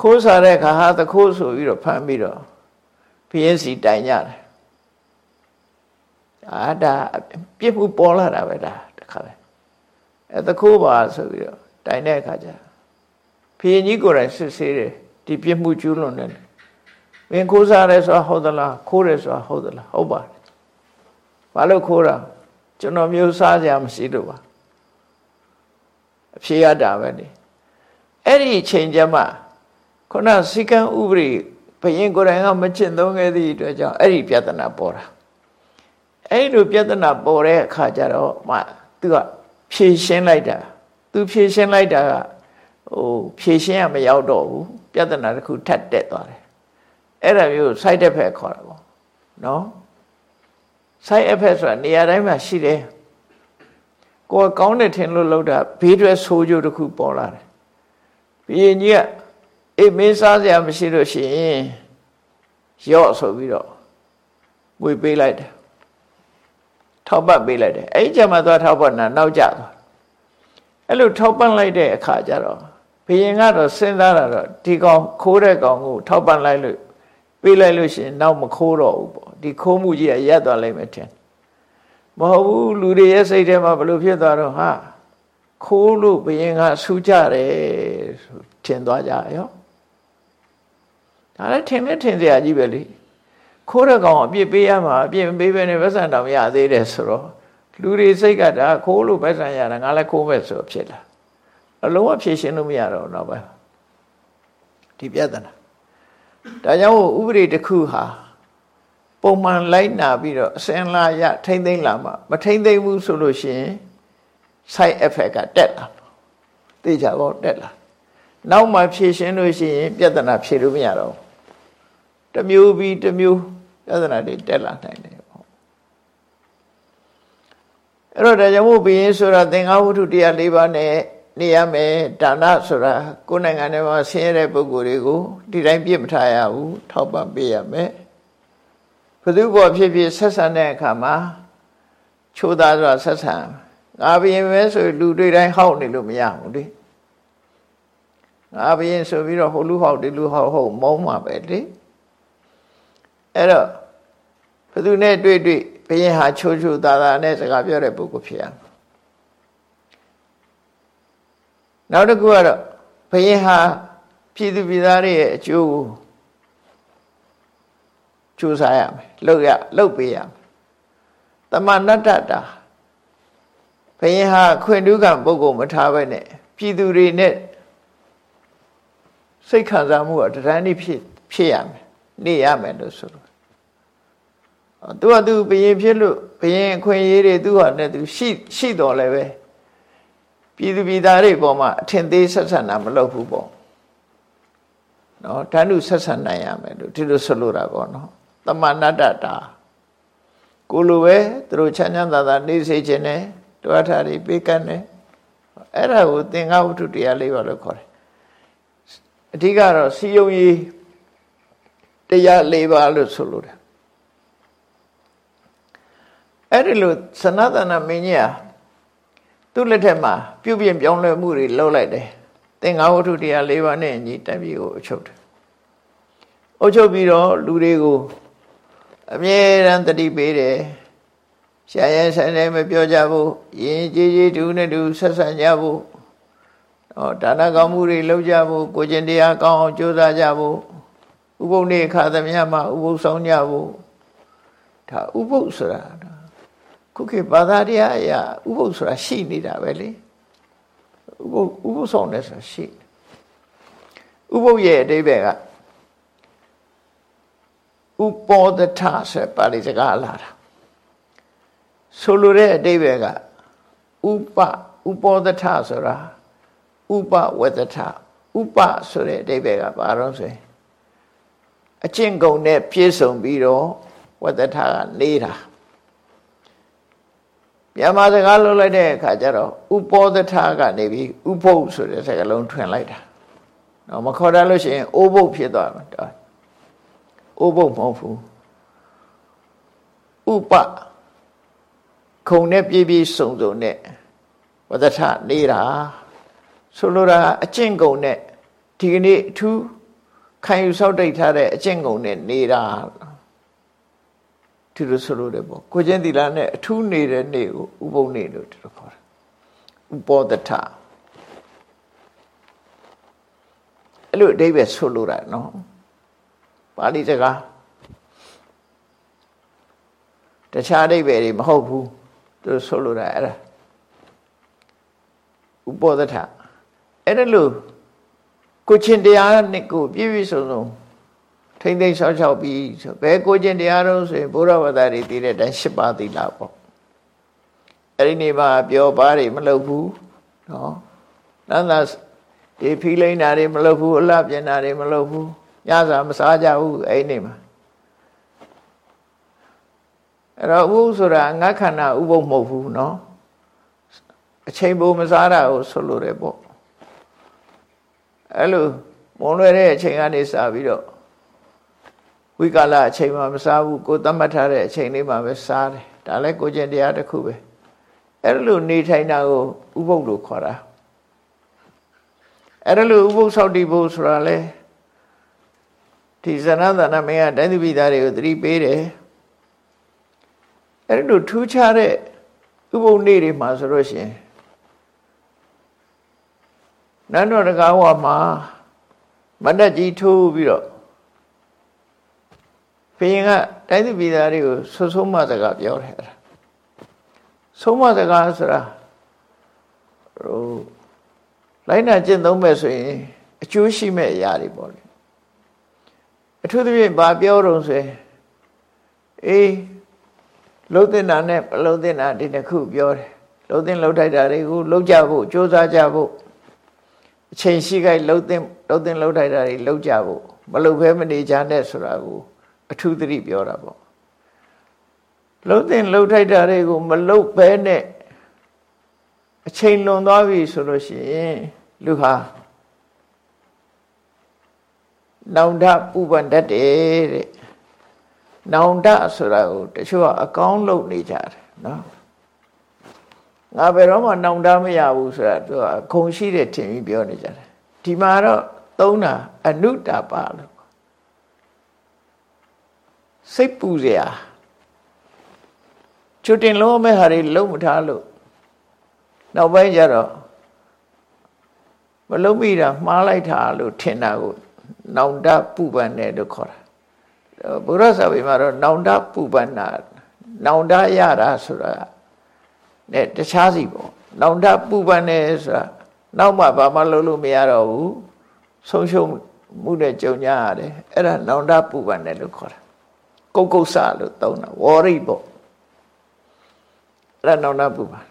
ခိုးစားတဲ့အခါဟာသခိုးဆိုပြီးတော့ဖမ်းပြီးတော့ဘုရင်စီတိုင်ကြတယ်အာဒါပြစ်မှုပေါ်လာတာပဲဒါတခါပဲအဲသခိုးပါဆိုပြီးတော့တိုင်တဲ့အခါကျဘုရင်ကြီးကိုယ်တိုင်စစ်ဆေးတယ်ဒီပြစ်မှုကျူးလွန်တယ်မင်းခိုးစားရဲဆိုတာဟုတ်သလားခိုးရဲဆိုတာဟုတ်သလားဟုတ်ပါတယ်ဘာလို့ခိုးတာကျွန်တော်မျိုးစားကြမရှိလို့ပါအဖြေရတာပဲလေအဲ့ဒီအချိန်ကျမှ ခုနစီကံဥပရိဘယင်ကိုယ်တိုင်ကမချင့်သုံးခဲ့သည့်အတွက်ကြောင့်အဲ့ဒီပြဿနာပေါ်တာအဲ့လိုပြဿနာပေါ်တဲ့အခါကျတော့မှသူကဖြေရှင်းလိုက်တာသူဖြေရှင်းလိုက်တာကဟိုဖြေရှင်းရမရောက်တော့ဘူးပြဿနာတစ်ခုထပ်တက်သွားတယ်အဲ့ဒါမျိုး side effect ခေါ်တာပေါ့နော် side effect ဆိုတာနေရာတိုင်းမှာရှိတယ်ကိုယ်ကောင်းတယ်ထင်လို့လောက်တာဘေးတွဲဆိုးကြိုးတစ်ခုပေါ်လာတယ်ဘီရင်ကြီးက အေးမင်းစားစရာမရှိလို့ရှိရင်ရော့ဆိုပြီးတော့ငွေပေးလိုက်တယ်ထောက်ပံ့ပေးလိုက်တယ်အဲ့ဒီကျမှသွားထောက်ပံ့တာနောက်ကျသွားအဲ့လိုထောက်ပံ့လိုက်တဲ့အခါကျတော့ဘီရင်ကတော့စဉ်းစားတာတော့ဒီကောင်ခိုးတဲ့ကောင်ကိုထောက်ပံ့လိုက်လို့ပေးလိုက်လို့ရှိရင်နောက်မခိုးတော့ဘူးပေါ့ဒီခိုးမှုကြီးကရပ်သွားလိမ့်မယ်ထင်မဟုတ်ဘူးလူတွေရဲ့စိတ်ထဲမှာဘယ်လိုဖြစ်သွားတော့ဟာခိုးလို့ဘယင်ကဆူကြတယ်ဆိုထင်သွားကြရော ဒါလည်းထင်လဲထင်စရာကြီးပဲလေခိုးတဲ့ကောင်အပြစ်ပေးရမှာအပြစ်မပေးဘဲနဲ့ဗက်ဆန်တောင်ရသေးတယ်ဆိုတော့လူတွေစိတ်ကဒါခိုးလို့ဗက်ဆန်ရတာငါလည်းခိုးမဲ့ဆိုဖြစ်လာအလုံးဝဖြေရှင်းလို့မရတော့တော့ပဲဒီပြဿနာဒါကြောင့်ဥပဒေတစ်ခုဟာပုံမှန်လိုက်နာပြီးတော့အစင်လာရထိမ့်သိမ့်လာမှမထိမ့်သိမ့်ဘူးဆိုလို့ရှိရင် side effect ကတက်လာသိကြပါတက်လာနောက်မှဖြည့်ရှင်းလို့ရှိရင် ပြဿနာဖြေလို့မရတော့ တမျိုးပြီးတမျိုးပြဿနာတွေတက်လာနိုင်တယ်ပေါ့အဲ့တော့ဒါကြောင့်မို့ဘုရင်ဆိုတာသင်္ဃဝတ္ထုတရား၄ပါးနဲ့နေရမယ်ဒါနဆိုတာကိုယ်နိုင်ငံထဲမှာဆင်းရဲတဲ့ပုဂ္ဂိုလ်တွေကိုဒီတိုင်းပြစ်မထားရဘူးထောက်ပံ့ပေးရမယ်ဘသူဘောဖြစ်ဖြစ်ဆက်ဆံတဲ့အခါမှာချိုးသားစွာဆက်ဆံငါဘယင်ပဲဆိုလူတွေတိုင်းဟောက်နေလို့မရဘူးလေငါဘယင်ဆိုပြီးတော့ဟိုလူဟောက်ဒီလူဟောက်ဟုတ်မုန်းမှာပဲလေ အဲ့တော့ဘသူနဲ့တွေ့တွေ့ဘယင်ဟာချိုးချိုးသားသားနဲ့စကားပြောတဲ့ပုဂ္ဂိုလ်ဖြစ်ရမယ်နောက်တစ်ခုကတော့ဘယင်ဟာပြည်သူပြည်သားတွေရဲ့အကျိုးကိုကြိုးစားရမယ်လှုပ်ရလှုပ်ပေးရမယ်တမနတ္တတာဘယင်ဟာခွင့်တူးကံပုဂ္ဂိုလ်မထားပဲနဲ့ပြည်သူတွေနဲ့စိတ်ခံစားမှုကတရဏိဖြစ်ဖြစ်ရမယ် နေရမယ်လို့ဆိုလို့သူကသူဘယင်ဖြစ်လို့ဘယင်အခွင့်အရေးတွေသူ့ဟာနဲ့သူရှိရှိတော်လည်းပဲပြည်သူပြည်သားတွေပေါ်မှာအထင်သေးဆက်ဆံတာမလုပ်ဘူးပေါ့နော်ဓာတုဆက်ဆံနိုင်ရမယ်လို့ဒီလိုဆိုလိုတာပေါ့နော်တမဏတ္တတာကိုလိုပဲသူတို့ချမ်းချမ်းသာသာနေစေခြင်းနဲ့တွားထားပြီးပေးကမ်းတယ်အဲ့ဒါကိုသင်္ဃဝတ္ထုတရားလေးပါလို့ခေါ်တယ်အဓိကတော့စီယုံကြီး တရား၄ပါးလို့ဆိုလိုတယ်အဲ့ဒီလိုသနတနာမင်းကြီးဟာသူ့လက်ထက်မှာပြုပြင်ပြောင်းလဲမှုတွေလုပ်လိုက်တယ်သင်္ဃဝတ္ထုတရား၄ပါးနဲ့ညီတက်ပြီးကိုအချုပ်တယ်အုပ်ချုပ်ပြီးတော့လူတွေကိုအမြဲတမ်းတတိပေးတယ်ရှာရဲဆိုင်တိုင်းမပြောကြဘူးယဉ်ကျေးကျေးတူနဲ့တူဆက်ဆံကြဖို့ဟောဒါနကောင်းမှုတွေလုပ်ကြဖို့ကိုကျင်တရားကောင်းအောင်ကြိုးစားကြဖို့ ဥပုပ်နေခါသမျှမှာဥပုပ်ဆောင်ကြဖို့ဒါဥပုပ်ဆိုတာခုခေတ်ဘာသာတရားအရာဥပုပ်ဆိုတာရှိနေတာပဲလေဥပုပ်ဥပုပ်ဆောင်တယ်ဆိုတာရှိဥပုပ်ရဲ့အတိပ္ပယ်ကဥပောဒထဆိုပါဠိစကားလာတာဆိုလိုတဲ့အတိပ္ပယ်ကဥပဥပောဒထဆိုတာဥပဝဒထဥပဆိုတဲ့အတိပ္ပယ်ကဘာလို့ဆိုရင် အကျင့်ကုန်နဲ့ပြည့်စုံပြီးတော့ဝဒထကနေတာမြန်မာစကားလုံးလိုက်တဲ့အခါကျတော့ဥပောသထကနေပြီးဥပုပ်ဆိုတဲ့စကားလုံးထွင်လိုက်တာနော်မခေါ်တတ်လို့ရှိရင်အိုးပုပ်ဖြစ်သွားမှာဒါအိုးပုပ်မဟုတ်ဘူးဥပခုံနဲ့ပြည့်ပြည့်စုံစုံနဲ့ဝဒထနေတာဆိုလိုတာအကျင့်ကုန်နဲ့ဒီကနေ့အထူး ခံယူဆောက်တိတ်ထားတဲ့အကျင့်ကုန်နဲ့နေတာဒီလိုဆိုလိုတယ်ပေါ့ကိုချင်းသီလနဲ့အထူးနေတဲ့နေ့ကိုဥပုံနေ့လို့ဒီလိုခေါ်တာဥပောတထအဲ့လိုအဓိပ္ပာယ်ဆိုလိုတာနော်ပါဠိစကားတခြားအဓိပ္ပာယ်တွေမဟုတ်ဘူးသူဆိုလိုတာအဲ့ဒါဥပောတထအဲ့ဒါလို့ ကိုချင်းတရားနဲ့ကိုပြည့်ပြည့်စုံစုံထိမ့်သိမ့်ဆောက်ရှောက်ပြီးဆိုဘယ်ကိုချင်းတရားတော့ဆိုရင်ဘုရားဝတ္တတွေတည်တဲ့အတိုင်း၈ပါးသီလပေါ့အဲ့ဒီနေမှာပြောပါတွေမလုပ်ဘူးနော်နန္ဒဒီဖီလိန်တာတွေမလုပ်ဘူးအလှပြင်တာတွေမလုပ်ဘူးညစာမစားကြဘူးအဲ့ဒီနေမှာအဲ့တော့ဥဆိုတာငါခန္ဓာဥပုပ်မဟုတ်ဘူးနော်အချိန်ပိုမစားတာကိုဆိုလိုတယ်ပေါ့ အဲ့လိုမုံလွယ်တဲ့အချိန်ကနေစပြီးတော့ဝိကာလအချိန်မှမစားဘူးကိုသတ်မှတ်ထားတဲ့အချိန်လေးမှပဲစားတယ်ဒါလည်းကိုကျင့်တရားတစ်ခုပဲအဲ့လိုနေထိုင်တာကိုဥပုပ်လို့ခေါ်တာအဲ့လိုဥပုပ်ဆောက်တည်ဖို့ဆိုတာလေဒီဇနသနာမင်းကတိုင်းသူပြည်သားတွေကိုသတိပေးတယ်အဲ့လိုထူးခြားတဲ့ဥပုပ်နေ့တွေမှာဆိုလို့ရှိရင် နန်းတော်တကားဝမှာမတ်တက်ကြီးထိုးပြီးတော့ဘုရင်ကတိုင်းသူပြည်သားတွေကိုဆွဆုံးမစကားပြောတယ်ဆုံးမစကားဆိုတာဟိုလိုက်နာကျင့်သုံးမဲ့ဆိုရင်အကျိုးရှိမဲ့အရာတွေပေါ့လေအထူးသဖြင့်ဗာပြောတော့ဆိုရင်အေးလုံးတင်တာနဲ့မလုံးတင်တာဒီတစ်ခုပြောတယ်လုံးတင်လုံးထိုက်တာတွေကိုလုံးကြဖို့စ조사ကြဖို့ အချိန်ရှိခိုက်လှုပ်တင်လှုပ်တင်လှုပ်ထိုက်တာတွေလှုပ်ကြဖို့မလှုပ်ဘဲမနေကြနဲ့ဆိုတာကိုအထူးသတိပြောတာပေါ့လှုပ်တင်လှုပ်ထိုက်တာတွေကိုမလှုပ်ဘဲနဲ့အချိန်လွန်သွားပြီဆိုလို့ရှိရင်လူဟာနောင်တပူပန်တတ်တယ်တဲ့နောင်တဆိုတာကိုတချို့ကအကောင်းလုပ်နေကြတယ်နော် ငါဘယ်တော့မှနောင်တမရဘူးဆိုတာသူကခုံရှိတဲ့ထင်ပြီးပြောနေကြတယ်ဒီမှာတော့သုံးတာအနုတပလို့စိတ်ပူစရာချွတင်လုံးမဲ့ဟာတွေလုံးမထားလို့နောက်ပိုင်းကျတော့မလုံးမိတာမှားလိုက်တာလို့ထင်တာကိုနောင်တပူပန်တယ်လို့ခေါ်တာဘုရားစာပေမှာတော့နောင်တပူပန်တာနောင်တရတာဆိုတာ နဲ့တခြားစီပေါ့နောင်တပူပန်တယ်ဆိုတာနောက်မှဘာမှလုပ်လို့မရတော့ဘူးဆုံးရှုံးမှုနဲ့ကြုံကြရတယ်အဲ့ဒါနောင်တပူပန်တယ်လို့ခေါ်တာကုတ်ကုတ်ဆလို့သုံးတာဝရိပေါ့အဲ့ဒါနောင်တပူပန်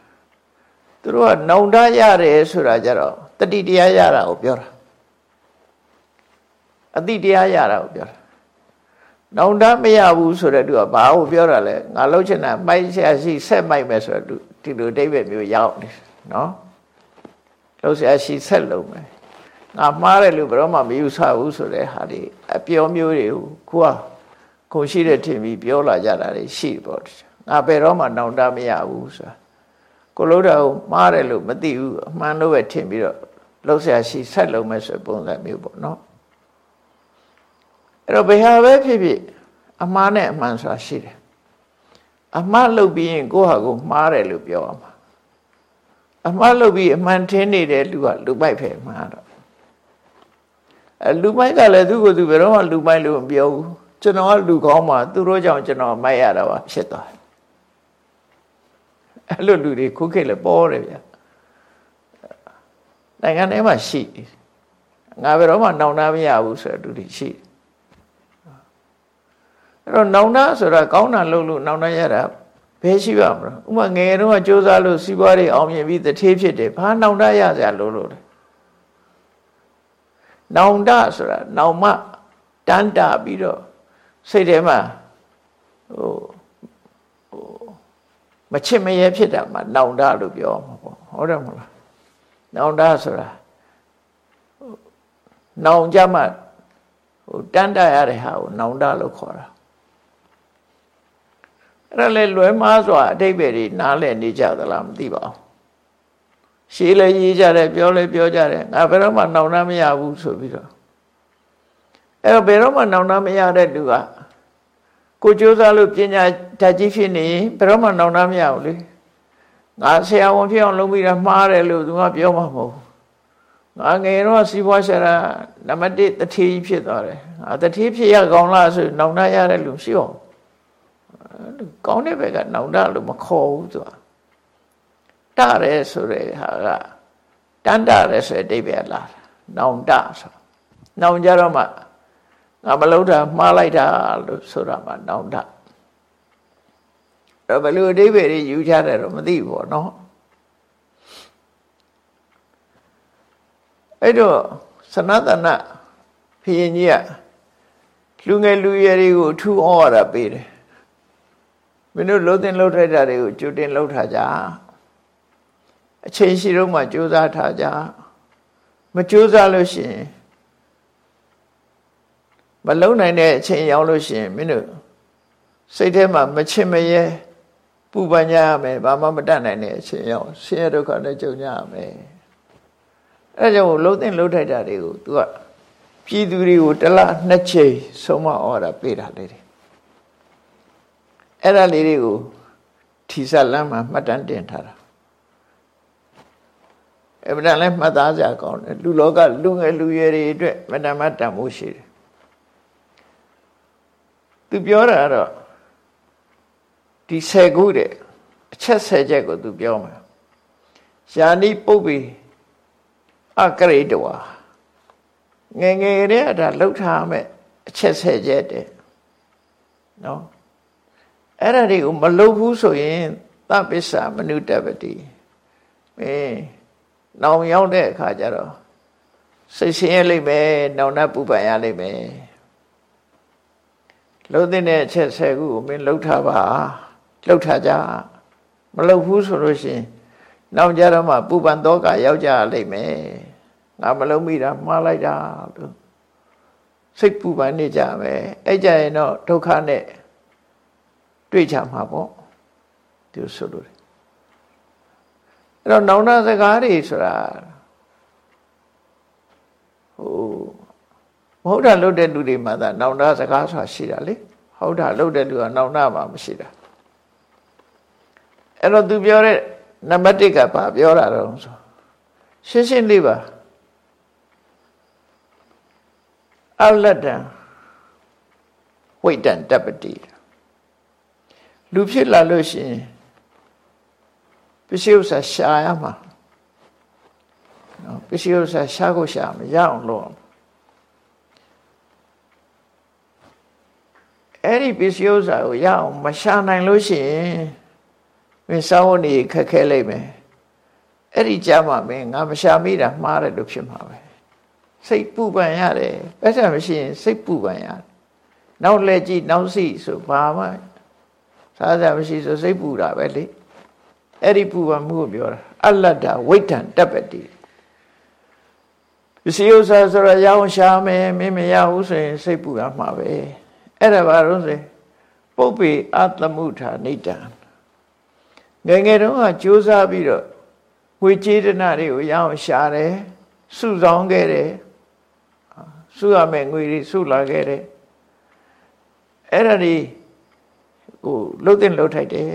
သူတို့ကနောင်တရတယ်ဆိုတာကြတော့တတိတရားရတာကိုပြောတာအတိတရားရတာကိုပြောတာ နောင်တမရဘူးဆိုတဲ့သူကဘာကိုပြောတာလဲငါလှုပ်ချင်တာမိုက်ရှာရှိဆက်မိုက်မယ်ဆိုတော့ဒီလိုအိဗယ်မျိုးရောက်နေနော်လှုပ်ရှာရှိဆက်လုံးမယ်ငါမှားတယ်လို့ဘယ်တော့မှမယူဆဘူးဆိုတဲ့ဟာဒီအပြောမျိုးတွေကိုကိုကခုံရှိတဲ့ထင်ပြီးပြောလာကြတာတွေရှိပေါ့ငါဘယ်တော့မှနောင်တမရဘူးဆိုတာကိုလို့တော့မှားတယ်လို့မသိဘူးအမှန်လို့ပဲထင်ပြီးတော့လှုပ်ရှာရှိဆက်လုံးမယ်ဆိုပုံစံမျိုးပေါ့နော် အဲ့တော့ဘယ်ဟာပဲဖြစ်ဖြစ်အမှားနဲ့အမှန်ဆိုတာရှိတယ်အမှားလုပ်ပြီးရင်ကိုယ့်ဟာကိုမှားတယ်လို့ပြောရမှာအမှားလုပ်ပြီးအမှန်ထင်းနေတဲ့လူကလူပိုက်ဖယ်မှာတော့အဲလူမိုက်ကလည်းသူ့ကိုယ်သူဘယ်တော့မှလူမိုက်လို့မပြောဘူးကျွန်တော်ကလူကောင်းမှသူတို့ကြောင့်ကျွန်တော်မိုက်ရတာပါဖြစ်သွားတယ်အဲ့လိုလူတွေခုခေတ်လည်းပေါ်တယ်ဗျနိုင်ငံထဲမှာရှိငါဘယ်တော့မှနောင်တမရဘူးဆိုတဲ့လူတွေရှိတယ် အဲ့တော့နောင်တဆိုတာကောင်းတာလုပ်လို့နောင်တရတာဘယ်ရှိပါမလဲဥမာငယ်တုန်းကစူးစမ်းလို့စီးပွားတွေအောင်မြင်ပြီးတထေးဖြစ်တယ်ဘာနောင်တရစရာလို့လို့လဲနောင်တဆိုတာနောင်မတန်တာပြီးတော့စိတ်ထဲမှာဟိုဟိုမချစ်မရဲဖြစ်တာမှနောင်တလို့ပြောမှာပေါ့ဟုတ်တယ်မလားနောင်တဆိုတာနောင်ကြမှာဟိုတန်းတရတဲ့ဟာကိုနောင်တလို့ခေါ်တာ အဲ့ဒါလေလွယ်မားစွာအတိတ်ပဲတွေနားလည်နေကြသလားမသိပါဘူးရှေးလည်းရေးကြတယ်ပြောလည်းပြောကြတယ်ငါဘယ်တော့မှနောင်တမရဘူးဆိုပြီးတော့အဲ့တော့ဘယ်တော့မှနောင်တမရတဲ့လူကကိုကြိုးစားလို့ပညာဓာတ်ကြီးဖြစ်နေရင်ဘယ်တော့မှနောင်တမရဘူးလေငါဆရာဝန်ဖြစ်အောင်လုပ်ပြီးတော့မှားတယ်လို့သူကပြောမှာမဟုတ်ဘူးငါငယ်တော့စီးပွားရှာတာနံပါတ်1တထေးကြီးဖြစ်သွားတယ်ငါတထေးဖြစ်ရကောင်းလားဆိုနောင်တရတဲ့လူရှိအောင် ကောင်းတဲ့ဘက်ကနောင်တလို့မခေါ်ဘူးသူကတရဲဆိုတဲ့ဟာကတန်တရဲဆိုတဲ့အဓိပ္ပာယ်လာနောင်တဆိုနောင်ကြတော့မှငါမလုပ်တာမှားလိုက်တာလို့ဆိုတာမှနောင်တတော့ဘယ်လိုအဓိပ္ပာယ်တွေယူကြတယ်တော့မသိဘူးပေါ့နော်အဲ့တော့စနတနဖရင်ကြီးကလူငယ်လူရွယ်တွေကိုအထူးဩဝါဒပေးတယ် မင်းတို့လှုပ်တင်လှုပ်ထိုက်တာတွေကိုကြိုတင်လှုပ်ထားကြအချိန်ရှိတော့မှကြိုးစားထားကြမကြိုးစားလို့ရှိရင်မလုံနိုင်တဲ့အချိန်ရောက်လို့ရှိရင်မင်းတို့စိတ်ထဲမှာမချင်မရဲပူပန်ကြရမယ်ဘာမှမတတ်နိုင်တဲ့အချိန်ရောက်ဆင်းရဲဒုက္ခနဲ့ကြုံကြရမယ်အဲဒါကြောင့်လှုပ်တင်လှုပ်ထိုက်တာတွေကို तू ကပြည်သူတွေကိုတစ်လနှစ်ချိန်ဆုံးမဩဝါဒပေးတာလေ အဲ့ဒါလေးတွေကိုထီဆက်လမ်းမှာမှတ်တမ်းတင်ထားတာအမှန်တန်လည်းမှတ်သားစရာကောင်းတယ်လူလောကလူငယ်လူရွယ်တွေအတွက်မတမတန်ဖို့ရှိတယ်သူပြောတာတော့ဒီ၁၀ခုတဲ့အချက်၁၀ချက်ကိုသူပြောမှာယာနိပုပ္ပိအကရိတဝါငယ်ငယ်တည်းကဒါလှုပ်ထားမယ်အချက်၁၀ချက်တဲ့နော် အဲ့ဒါတွေကိုမလုပ်ဘူးဆိုရင်သပ္ပစ္စမနုတပတိမင်းနောင်ရောက်တဲ့အခါကျတော့စိတ်ဆင်းရဲလိမ့်မယ်နောင်တပူပန်ရလိမ့်မယ်လုံးတဲ့အချက်၁၀ခုကိုမင်းလှုပ်ထားပါလှုပ်ထားကြမလှုပ်ဘူးဆိုလို့ရှိရင်နောက်ကြတော့မှပူပန်တော့ကရောက်ကြလိမ့်မယ်ငါမလုံးမိတာမှားလိုက်တာလို့စိတ်ပူပန်နေကြမယ်အဲ့ကြရင်တော့ဒုက္ခနဲ့ တွေ့ကြမှာပေါ့သူဆိုလို့အဲ့တော့နောင်တစကားတွေဆိုတာဟိုမဟုတ်တာလုပ်တဲ့လူတွေမှာသာနောင်တစကားဆိုတာရှိတာလေဟုတ်တာလုပ်တဲ့လူကနောင်တမှာမရှိတာအဲ့တော့သူပြောတဲ့နံပါတ်1ကဘာပြောတာတော့ဆိုရှင်းရှင်းလေးပါအလတ္တံဝိတ္တံတပ္ပတိ လူဖြစ်လာလို့ရှိရင်ပစ္စည်းဥစ္စာရှာရမှာနော်ပစ္စည်းဥစ္စာရှာကိုရှာမရအောင်လုပ်အဲ့ဒီပစ္စည်းဥစ္စာကိုရအောင်မရှာနိုင်လို့ရှိရင်မင်းစောင်းနေခက်ခဲလိမ့်မယ်အဲ့ဒီကြမှာမင်းငါမရှာမိတာမှားတယ်လို့ဖြစ်မှာပဲစိတ်ပူပန်ရတယ်ပတ်စံမရှိရင်စိတ်ပူပန်ရတယ်နောက်လက်ကြည့်နောက်စီဆိုဘာမှ စားစရာမရှိဆိုစိတ်ပူတာပဲလေအဲ့ဒီပူပန်မှုကိုပြောတာအလတ္တဝိဋ္ဌံတပ္ပတိပစ္စည်းဥစ္စာဆိုတော့ရအောင်ရှာမယ်မင်းမရဘူးဆိုရင်စိတ်ပူရမှာပဲအဲ့ဒါဘာလို့ဆိုပုပ္ပေအတမှုထာနိတံငယ်ငယ်တုန်းကကြိုးစားပြီးတော့ဝေကျေတနာတွေကိုရအောင်ရှာတယ်စုဆောင်ခဲ့တယ်စုရမယ်ငွေတွေစုလာခဲ့တယ်အဲ့ဒါဒီ ဟိုလှုပ်တဲ့လှုပ်ထိုက်တယ်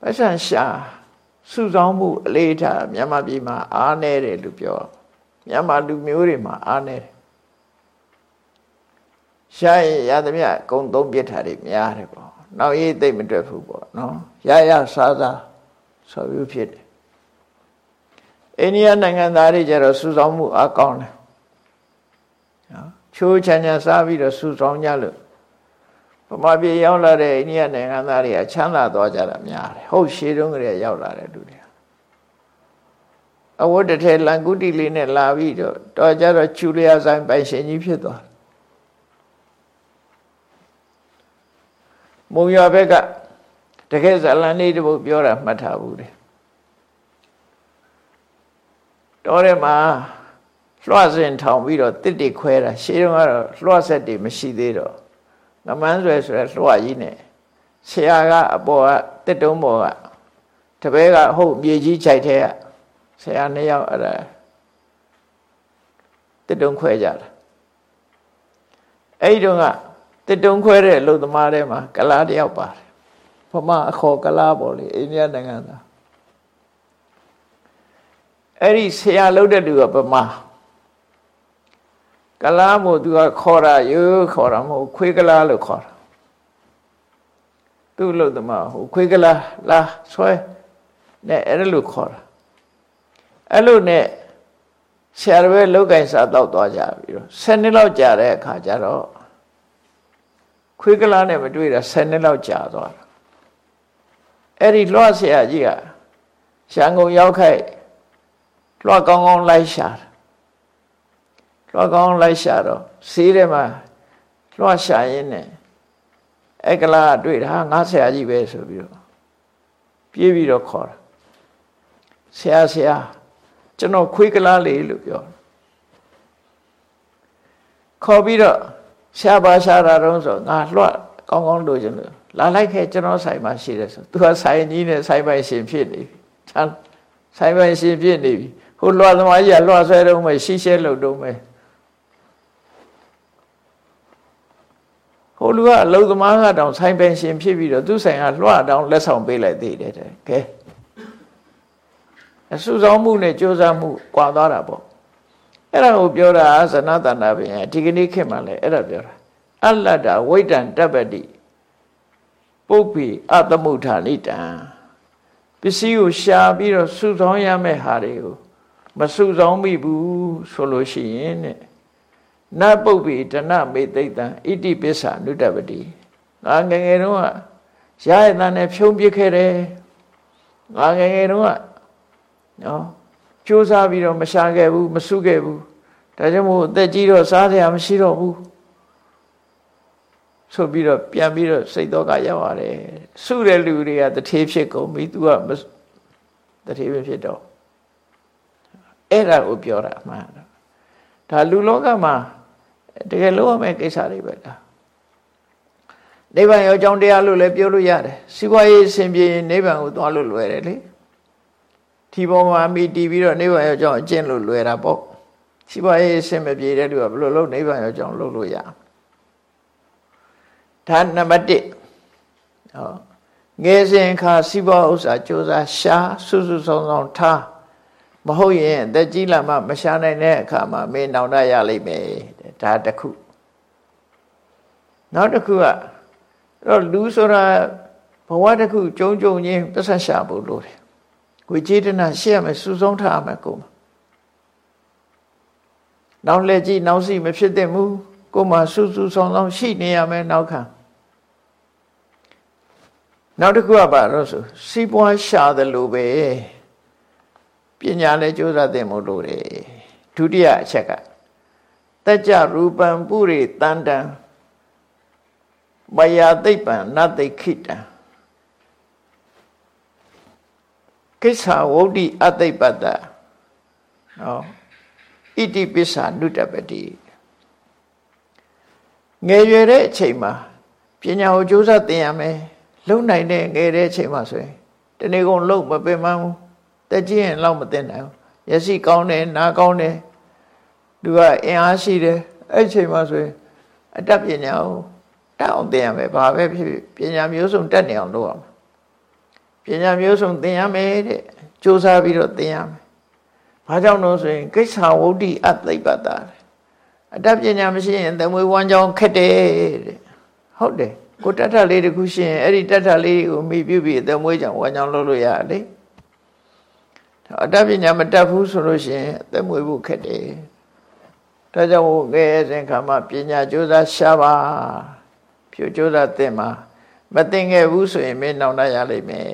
ပတ်စံရှာစုဆောင်မှုအလေးထားမြန်မာပြည်မှာအားနေတယ်လို့ပြောမြန်မာလူမျိုးတွေမှာအားနေတယ်ရှာရင်ရသမျှဂုံသုံးပြစ်ထားတွေများတယ်ပေါ့နောက်ရေးသိမ့်မတွက်ဘူးပေါ့နော်ရရစားစားဆိုပြီးဖြစ်တယ်အိန္ဒိယနိုင်ငံသားတွေကျတော့စုဆောင်မှုအကောင်းတယ်နော် ချိုးချမ်းချမ်းစားပြီးတော့စုဆောင်ကြလို့ဗမာပြည်ရောက်လာတဲ့အိန္ဒိယနိုင်ငံသားတွေကချမ်းသာသွားကြတာများတယ်ဟုတ်ရှေးတုန်းကလေးရောက်လာတဲ့လူတွေအဝတ်တစ်ထည်လန်ကုတီလေးနဲ့လာပြီးတော့တော်ကြတော့ချူလျာဆိုင်ပိုင်ရှင်ကြီးဖြစ်သွားမုံရွာဘက်ကတကယ်ဇလန်လေးတပုတ်ပြောတာမှတ်ထားဘူးတယ်တော်ထဲမှာ လွှတ်စင်ထောင်ပြီးတော့တစ်တိခွဲတာရှေးတုန်းကတော့လွှတ်ဆက်တွေမရှိသေးတော့ငမန်းဆွဲဆိုရလွှတ်ကြီးနဲ့ဆရာကအပေါ်ကတစ်တုံးပေါ်ကတပည့်ကဟုတ်မြေကြီးခြိုက်ထဲကဆရာနှစ်ယောက်အဲ့ဒါတစ်တုံးခွဲကြတာအဲ့ဒီတုန်းကတစ်တုံးခွဲတဲ့အလုပ်သမားတွေမှာကလားတယောက်ပါတယ်ဖမအခေါ်ကလားပေါ့လေအိန္ဒိယနိုင်ငံသားအဲ့ဒီဆရာလုပ်တဲ့လူကဗမာ ကလားမို့သူကခေါ်တာရိုးခေါ်တာမဟုတ်ခွေးကလားလို့ခေါ်တာသူ့လို့တမဟိုခွေးကလားလာဆွဲနဲ့အဲ့လိုခေါ်တာအဲ့လိုနဲ့ဆရာတော်ပဲလောက်ကင်စားတော့သွားကြပြီးတော့10နှစ်လောက်ကြာတဲ့အခါကျတော့ခွေးကလားနဲ့မတွေ့တာ10နှစ်လောက်ကြာသွားတာအဲ့ဒီလွှတ်ဆရာကြီးကရန်ကုန်ရောက်ခိုက်လွှတ်ကောင်းကောင်းလိုက်ရှာ လွှတ်ကောင်းလိုက်ရှာတော့ဆေးထဲမှာလွှတ်ရှာရင်းနဲ့အဲ့ကလားတွေ့တာငါဆရာကြီးပဲဆိုပြီးတော့ပြေးပြီးတော့ခေါ်တာဆရာဆရာကျွန်တော်ခွေးကလားလေးလို့ပြောခေါ်ပြီးတော့ရှားပါရှားတာတော့ဆိုငါလွှတ်ကောင်းကောင်းလို့ကျွန်တော်လာလိုက်ခဲ့ကျွန်တော်ဆိုင်မှာရှိတယ်ဆိုသူကဆိုင်ကြီးနဲ့ဆိုင်ပိုင်ရှင်ဖြစ်နေပြီချမ်းဆိုင်ပိုင်ရှင်ဖြစ်နေပြီဟိုလွှတ်သမားကြီးကလွှတ်ဆွဲတော့မယ်ရှိရှဲလို့တော့မယ် ဟိုလူကအလုံသမားကတောင်ဆိုင်ပိုင်ရှင်ဖြစ်ပြီးတော့သူဆိုင်ကလွှတ်တောင်လက်ဆောင်ပေးလိုက်သေးတယ်တဲ့ကဲအဆူဆောင်မှုနဲ့ကြိုးစားမှုကွာသွားတာပေါ့အဲ့ဒါကိုပြောတာဇနတနာပင်ဒီကနေ့ခေတ်မှာလည်းအဲ့ဒါပြောတာအလတ္တဝိတံတပ္ပတိပုပ္ပိအသမုဋ္ဌာနိတံပစ္စည်းကိုရှာပြီးတော့စုဆောင်ရမယ့်ဟာတွေကိုမစုဆောင်မိဘူးဆိုလို့ရှိရင်တဲ့ နတ်ပုပ္ပိတဏမေသိတံဣတိပစ္ဆာနုတပတိငါငယ်ငယ်တုန်းကရရတဲ့နဲ့ဖြုံးပြစ်ခဲ့တယ်ငါငယ်ငယ်တုန်းကနော်ကြိုးစားပြီးတော့မရှာခဲ့ဘူးမစုခဲ့ဘူးဒါကြောင့်မို့အသက်ကြီးတော့စားစရာမရှိတော့ဘူးဆိုပြီးတော့ပြန်ပြီးတော့စိတ်တော့ကရောက်ရတယ်စုတဲ့လူတွေကတထေးဖြစ်ကုန်ပြီ तू ကတထေးပဲဖြစ်တော့အဲ့ဒါကိုပြောတာမှန်ဒါလူလောကမှာ တကယ်လို့ရမယ့်ကိစ္စတွေပဲလားနိဗ္ဗာန်ရောအကြောင်းတရားလို့လည်းပြောလို့ရတယ်စီးပွားရေးအစဉ်ပြေနိဗ္ဗာန်ကိုသွားလို့လွယ်တယ်လေဒီပေါ်မှာမိတီးပြီးတော့နိဗ္ဗာန်ရောအကြောင်းအကျင့်လို့လွယ်တာပေါ့စီးပွားရေးအစဉ်မပြေတဲ့လူကဘယ်လိုလုပ်နိဗ္ဗာန်ရောအကြောင်းလုပ်လို့ရဒါနံပါတ်1ဟောငယ်စဉ်ခါစီးပွားဥစ္စာစ조사ရှာစွစွဆောင်ဆောင်ထားမဟုတ်ရင်အသက်ကြီးလာမှမရှာနိုင်တဲ့အခါမှာမင်းနောင်တရလိမ့်မယ် ဒါတစ်ခုနောက်တစ်ခုကအဲ့တော့လူဆိုတာဘဝတစ်ခုကြုံကြုံချင်းပစ္စရှာဖို့လိုတယ်ကိုကျေတနာရှေ့ရမယ်စူဆုံးထားရမယ်ကိုမနောက်လက်ကြည့်နောက်စီမဖြစ်တဲ့မူကိုမှစူးစူးဆောင်ဆောင်ရှိနေရမယ်နောက်ခံနောက်တစ်ခုကပါတော့ဆိုစီးပွားရှာတယ်လို့ပဲပညာလည်းကြိုးစားသင့်မို့လို့တယ်ဒုတိယအချက်က တကြရူပံပုရိတန်တံမယာသိပ္ပံနသိခိတံကိစ္ဆာဝုဒ္ဓိအသိပတ္တနော်ဣတိပစ္ဆာနုတပတိငယ်ရွယ်တဲ့အချိန်မှာပညာကိုကြိုးစားသင်ရမယ်လုံနိုင်တဲ့ငယ်တဲ့အချိန်မှာဆိုရင်တနေ့ကုန်လုံမပင်မဘူးတက်ကြီးရင်လောက်မသိနိုင်ဘူးမျက်စိကောင်းတယ်နားကောင်းတယ် သူကအင်အားရှိတယ်အဲ့ချိန်မှာဆိုရင်အတတ်ပညာကိုတက်အောင်သင်ရမယ်ဘာပဲဖြစ်ဖြစ်ပညာမျိုးစုံတက်နေအောင်လုပ်ရမယ်ပညာမျိုးစုံသင်ရမယ်တဲ့စူးစမ်းပြီးတော့သင်ရမယ်ဘာကြောင့်လို့ဆိုရင်ကိစ္ဆာဝုဒ္ဓိအသိပ္ပတာအတတ်ပညာမရှိရင်သမွေးဝမ်းကြောင်းခက်တယ်တဲ့ဟုတ်တယ်ကိုတတ်ထလေးတခုရှိရင်အဲ့ဒီတတ်ထလေးကိုမိပြုပြီးသမွေးကြောင့်ဝမ်းကြောင်းလုပ်လို့ရတယ်အတတ်ပညာမတတ်ဘူးဆိုလို့ရှိရင်အသက်မွေးဖို့ခက်တယ်။ ဒါကြောင့်ငယ်စဉ်ခါမှာပညာကြိုးစားရှာပါဖြူကြိုးစားသင်မှာမသင်ခဲ့ဘူးဆိုရင်မင်းနောင်တရလိမ့်မယ်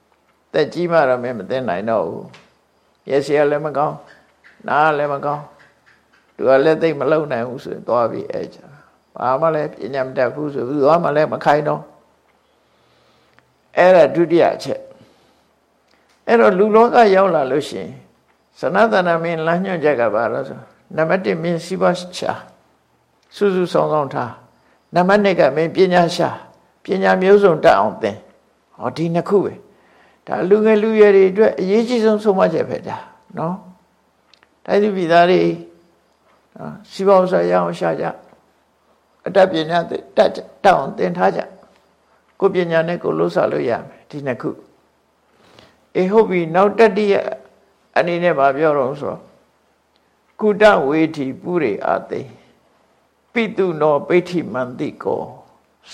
။တက်ကြီးမှတော့မင်းမသင်နိုင်တော့ဘူး။ရက်စီကလည်းမကောင်းနားလည်းမကောင်းသူကလည်းသိမလုံနိုင်ဘူးဆိုရင်သွားပြီးအဲကြ။ဘာမှလည်းပညာမတတ်ဘူးဆိုဘူးသွားမှလည်းမခိုင်းတော့အဲ့ဒါဒုတိယအချက်အဲ့တော့လူလောကရောက်လာလို့ရှိရင်သနတနာမင်းလမ်းညွှန်ချက်ကဘာလို့ဆို နံပါတ်1မင်းစီးပွားရှာစူးစူးဆောင်ဆောင်ထားနံပါတ်2ကမင်းပညာရှာပညာမျိုးစုံတက်အောင်သင်ဟောဒီနှစ်ခုပဲဒါလူငယ်လူရွယ်တွေအတွက်အရေးကြီးဆုံးဆုံးမချက်ပဲဒါနော်တိုင်းသူပြည်သားတွေနော်စီးပွားဥစ္စာရအောင်ရှာကြအတတ်ပညာတက်တက်အောင်သင်ထားကြကိုပညာနဲ့ကိုလို့စားလို့ရမယ်ဒီနှစ်ခုအေဟုတ်ပြီနောက်တတိယအနေနဲ့ဗာပြောတော့ဆို ကုတဝေထီပုရိအာသိပိတုနောပိဋ္ဌိမန္တိကော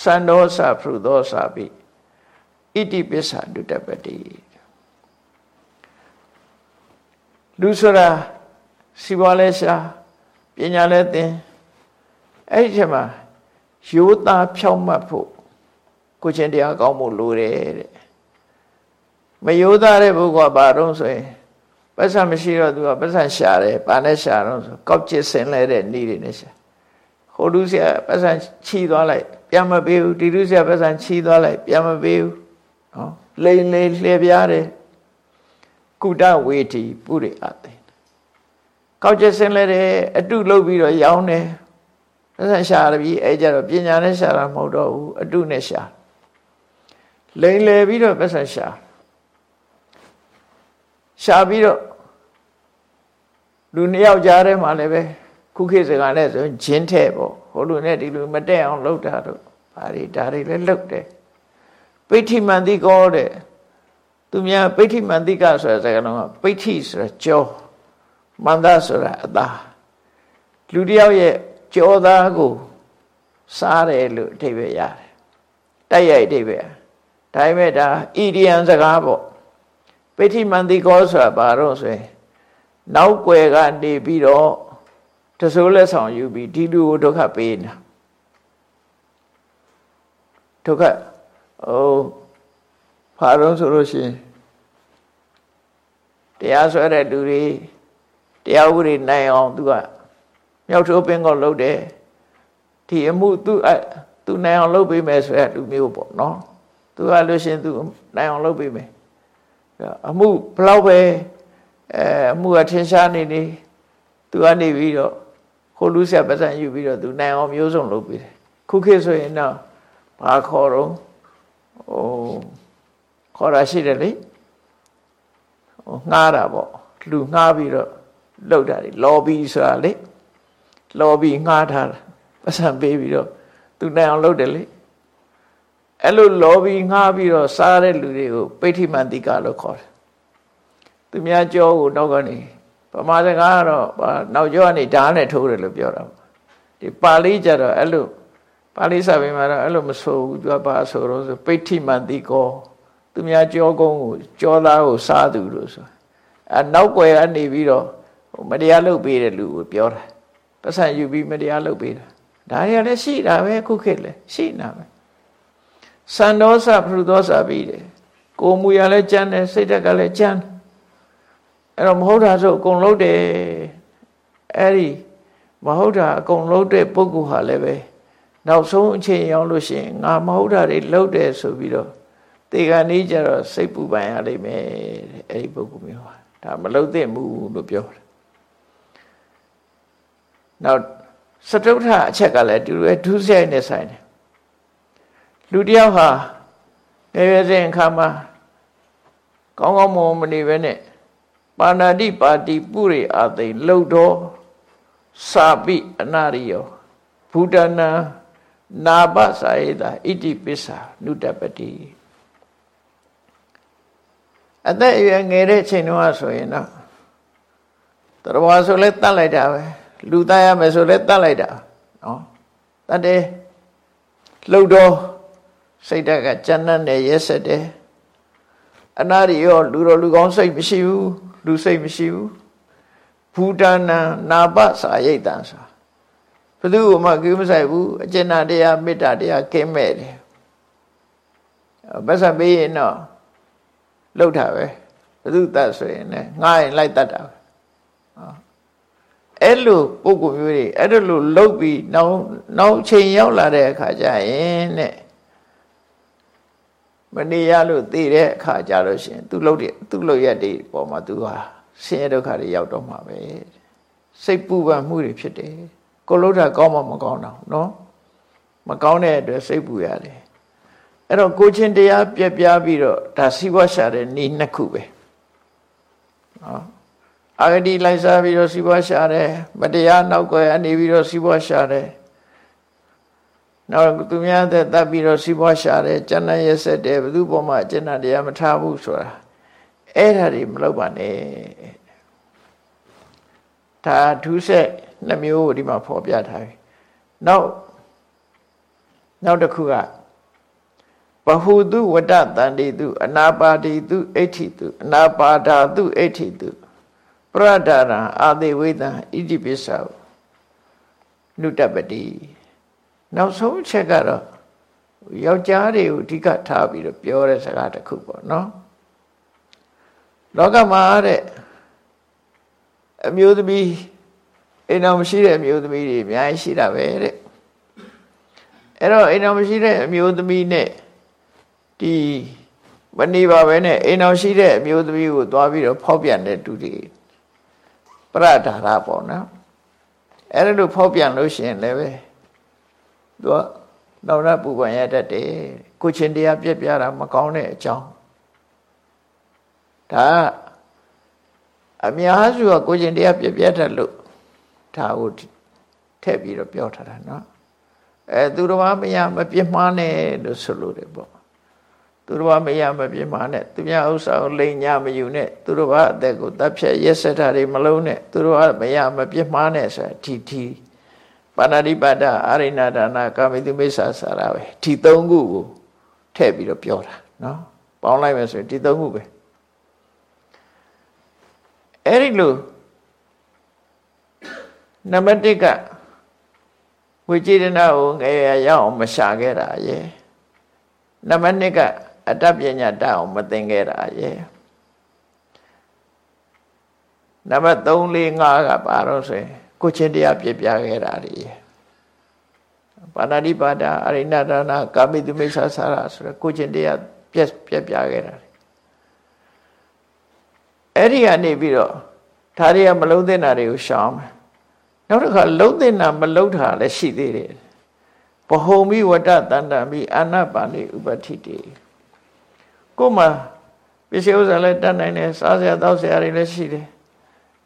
သန္ဒောသဖရုသောစာပိဣတိပစ္ဆာဒုတပတိလူဆိုတာစီပွားလဲရှာပညာလဲသင်အဲ့ဒီချက်မှာရိုးသားဖြောင့်မတ်ဖို့ကိုချင်းတရားကောင်းဖို့လိုတယ်တဲ့မရိုးသားတဲ့ပုဂ္ဂိုလ်ကဘာတော့ဆိုရင် ပတ်စံမရှိတော့သူကပတ်စံရှာတယ်ဘာနဲ့ရှာတော့ဆိုကောက်ကျစ်ဆင်လဲတဲ့နေတွေနဲ့ရှာဟိုလူဆရာပတ်စံချီသွားလိုက်ပြန်မပေးဘူးဒီလူဆရာပတ်စံချီသွားလိုက်ပြန်မပေးဘူးနော်လိန်လေလှည့်ပြားတယ်ကုတဝေတီပုရိအသိကောက်ကျစ်ဆင်လဲတဲ့အတုလုပ်ပြီးတော့ရောင်းတယ်ပတ်စံရှာရပြီအဲကြတော့ပညာနဲ့ရှာတာမဟုတ်တော့ဘူးအတုနဲ့ရှာလိန်လေပြီးတော့ပတ်စံရှာ ရှာပြီးတော့လူနှစ်ယောက်ကြားထဲမှာလည်းပဲခုခေတ်စကားနဲ့ဆိုဂျင်းထဲပေါ့ဟိုလူနဲ့ဒီလူမတက်အောင်လုပ်တာတော့ဘာတွေဒါတွေလည်းလုပ်တယ်ပိဋ္ဌိမန္တိကောတဲ့သူများပိဋ္ဌိမန္တိကဆိုတဲ့စကားလုံးကပိဋ္ဌိဆိုတာကြောမန္တဆိုတာအသာလူတယောက်ရဲ့ကြောသားကိုစားတယ်လို့အဓိပ္ပာယ်ရတယ်တိုက်ရိုက်အဓိပ္ပာယ်ဒါပေမဲ့ဒါဣဒီယံစကားပေါ့ ပိဋိမန္တိကောဆိုတာဘာတော့ဆိုရင်နောက်ွယ်ကနေပြီးတော့တဆိုးလက်ဆောင်ယူပြီးဒီလူကိုဒုက္ခပေးနေတာဒုက္ခဟိုဘာတော့ဆိုလို့ရှိရင်တရားဆွဲတဲ့လူတွေတရားဥပဒေနိုင်အောင်သူကမြောက်ထိုးပင်ကောလုပ်တယ်ဒီအမှုသူအသူနိုင်အောင်လုပ်ပေးမယ်ဆိုရလူမျိုးပေါ့နော်သူကလို့ရှင်သူနိုင်အောင်လုပ်ပေးမယ် အမှုဘလောက်ပဲအဲအမှုအထင်ရှားနေနေသူကနေပြီးတော့ခိုးလူဆက်ပတ်စံယူပြီးတော့သူနိုင်အောင်မျိုးစုံလုပ်ပြီးတယ်ခုခေတ်ဆိုရင်တော့ဘာခေါ်တော့ဟိုခေါ်တာရှိတယ်လေဟိုငှားတာပေါ့လူငှားပြီးတော့လုပ်တာလေ lobby ဆိုတာလေ lobby ငှားထားတာပတ်စံပေးပြီးတော့သူနိုင်အောင်လုပ်တယ်လေ အဲ့လိုလောဘီငှားပြီးတော့စားတဲ့လူတွေကိုပိဋိမန္တိကလို့ခေါ်တယ်သူများကြောကိုနောက်ကနေဗမာစကားကတော့နောက်ကျောကနေဓာတ်နဲ့ထိုးတယ်လို့ပြောတာဒီပါဠိကျတော့အဲ့လိုပါဠိစာပေမှာတော့အဲ့လိုမဆိုဘူးသူကဘာဆိုတော့ဆိုပိဋိမန္တိကောသူများကြောကုန်းကိုကြောသားကိုစားသူလို့ဆိုအဲနောက်ွယ်ကနေပြီးတော့မတရားလုပ်ပေးတဲ့လူကိုပြောတာပတ်စံယူပြီးမတရားလုပ်ပေးတာဒါတွေကလည်းရှိတာပဲခုခေတ်လည်းရှိနေတာပဲ စန္ဒောစပရုသောစပြီးတယ်ကိုမူရလည်းကြမ်းတယ်စိတ်ဓာတ်ကလည်းကြမ်းအဲ့တော့မဟုတ်တာဆိုအကုန်လုံးတယ်အဲ့ဒီမဟုတ်တာအကုန်လုံးတဲ့ပုဂ္ဂိုလ်ဟာလည်းပဲနောက်ဆုံးအချိန်ရောက်လို့ရှိရင်ငါမဟုတ်တာတွေလုပ်တယ်ဆိုပြီးတော့တေခါနေကြတော့စိတ်ပူပန်ရလိမ့်မယ်တဲ့အဲ့ဒီပုဂ္ဂိုလ်မျိုးဟာဒါမလုပ်သင့်ဘူးလို့ပြောတယ်နောက်စတုထအချက်ကလည်းတူရဲ့ဒုစရိုက်နဲ့ဆိုင်တယ် လူတယောက်ဟာငယ်ရွယ်စဉ်အခါမှာကောင်းကောင်းမွန်မနေပဲနဲ့ပါဏာတိပါတိပုရိအာသိလှုပ်တော်စာပိအနာရိယောဘူတနာနာပစာယေတာဣတိပစ္စာနုတပတိအသက်အရွယ်ငယ်တဲ့ချိန်တုန်းကဆိုရင်တော့တရဝါဆိုလဲတတ်လိုက်တာပဲလူသားရမယ်ဆိုလဲတတ်လိုက်တာနော်တတ်တယ်လှုပ်တော် စိတ်ဓာတ်ကကြမ်းတမ်းတယ်ရက်ဆက်တယ်အနာရီရောလူတော်လူကောင်းစိတ်မရှိဘူးလူစိတ်မရှိဘူးဘူတနာနာပစာရိတ်တန်ဆိုဘယ်သူမှကိမဆိုင်ဘူးအကျဉ်းတရားမေတ္တာတရားကင်းမဲ့တယ်ဘတ်စပေးရင်တော့လှုပ်တာပဲဘယ်သူတတ်ဆိုရင်လည်းငားရင်လိုက်တတ်တာပဲအဲ့လိုပုံကူမျိုးတွေအဲ့လိုလှုပ်ပြီးနောက်နောက်ချိန်ရောက်လာတဲ့အခါကျရင်တဲ့ မမနေရလို့သိတဲ့အခါကြလို့ရှင်သူလှုပ်တဲ့သူလှုပ်ရက်တွေပေါ်မှာသူဟာဆင်းရဲဒုက္ခတွေရောက်တော့မှာပဲစိတ်ပူပန်မှုတွေဖြစ်တယ်ကိုလှုပ်တာကောင်းမှမကောင်းတော့နော်မကောင်းတဲ့အတွက်စိတ်ပူရတယ်အဲ့တော့ကိုချင်းတရားပြက်ပြားပြီးတော့ဒါစီးပွားရှာတဲ့နေ့နှစ်ခုပဲနော်အာဂတိလိုက်စားပြီးတော့စီးပွားရှာတယ်မတရားနောက်ွယ်အနေပြီးတော့စီးပွားရှာတယ် နောက်သူများတဲ့တပ်ပြီးတော့စီးပွားရှာတယ်ကျန်တဲ့ရက်ဆက်တယ်ဘယ်သူပေါ်မှာအကျဉ်းတရားမထားဘူးဆိုတာအဲ့ဒါတွေမလုပ်ပါနဲ့ဒါဒုစက်နှမျိုးဒီမှာဖော်ပြထားပြီနောက်နောက်တစ်ခုကဘဟုတုဝတ္တတန္တိတုအနာပါတိတုအဋ္ဌိတုအနာပါဒာတုအဋ္ဌိတုပရဒရံအာတိဝိသံဣတိပိစ္ဆာနုတပတိ နောက်ဆုံးချက်ကတော့ယောက်ျားတွေကိုအဓိကထားပြီးတော့ပြောတဲ့စကားတစ်ခုပေါ့နော်လောကမှာတဲ့အမျိုးသမီးအိမ်တော်မရှိတဲ့အမျိုးသမီးတွေအများကြီးရှိတာပဲတဲ့အဲ့တော့အိမ်တော်မရှိတဲ့အမျိုးသမီးနဲ့ဒီမနေပါပဲနဲ့အိမ်တော်ရှိတဲ့အမျိုးသမီးကိုသွားပြီးတော့ဖောက်ပြန်တဲ့သူတွေပရဒါရပေါ့နော်အဲ့ဒါလို့ဖောက်ပြန်လို့ရှိရင်လည်းပဲ သူကနောက်ရပူပန်ရတတ်တယ်ကိုချင်းတရားပြက်ပြတာမကောင်းတဲ့အကြောင်းဒါအများစုကကိုချင်းတရားပြက်ပြတတ်လို့ဒါကိုထည့်ပြီးတော့ပြောထားတာနော်အဲသူတော်မမရမပြစ်မှားနဲ့လို့ဆိုလို့တယ်ပေါ့သူတော်ဘာမရမပြင်းမာနဲ့သူများဥစ္စာကိုလိန်ညာမယူနဲ့သူတော်ဘာအသက်ကိုတပ်ဖြတ်ရက်ဆက်တာတွေမလုံးနဲ့သူတော်ဘာမရမပြင်းမာနဲ့ဆိုဒီဒီ ပါဏာတိပါဒအာရိဏဒါနာကာမိတုမိစ္ဆာစာရပဲဒီသုံးခုကိုထည့်ပြီးတော့ပြောတာနော်ပေါင်းလိုက်မယ်ဆိုရင်ဒီသုံးခုပဲအဲ့ဒီလိုနံပါတ်1ကဝိจิตနာကိုငယ်ရအောင်မရှာခဲ့တာရဲ့နံပါတ်2ကအတ္တပညာတတ်အောင်မသိခဲ့တာရဲ့နံပါတ်3 4 5ကပါတော့ဆိုရင် ကိုချင်းတရားပြပြခဲ့တာတွေပါဏာတိပါဒအရိဏဒါနာကာမိတုမိစ္ဆာစာရဆိုရကိုချင်းတရားပြပြပြခဲ့တာအဲ့ဒီကနေပြီးတော့ဒါတွေကမလုံးသင့်တာတွေကိုရှောင်မယ်နောက်တစ်ခါလုံးသင့်တာမလုံးတာလည်းရှိသေးတယ်ဘဟုံမိဝတ္တတန္တံမိအာနပါဏိဥပတိတိကိုမှပစ္စည်းဥစ္စာလည်းတတ်နိုင်တယ်စားစရာတောက်စရာတွေလည်းရှိတယ်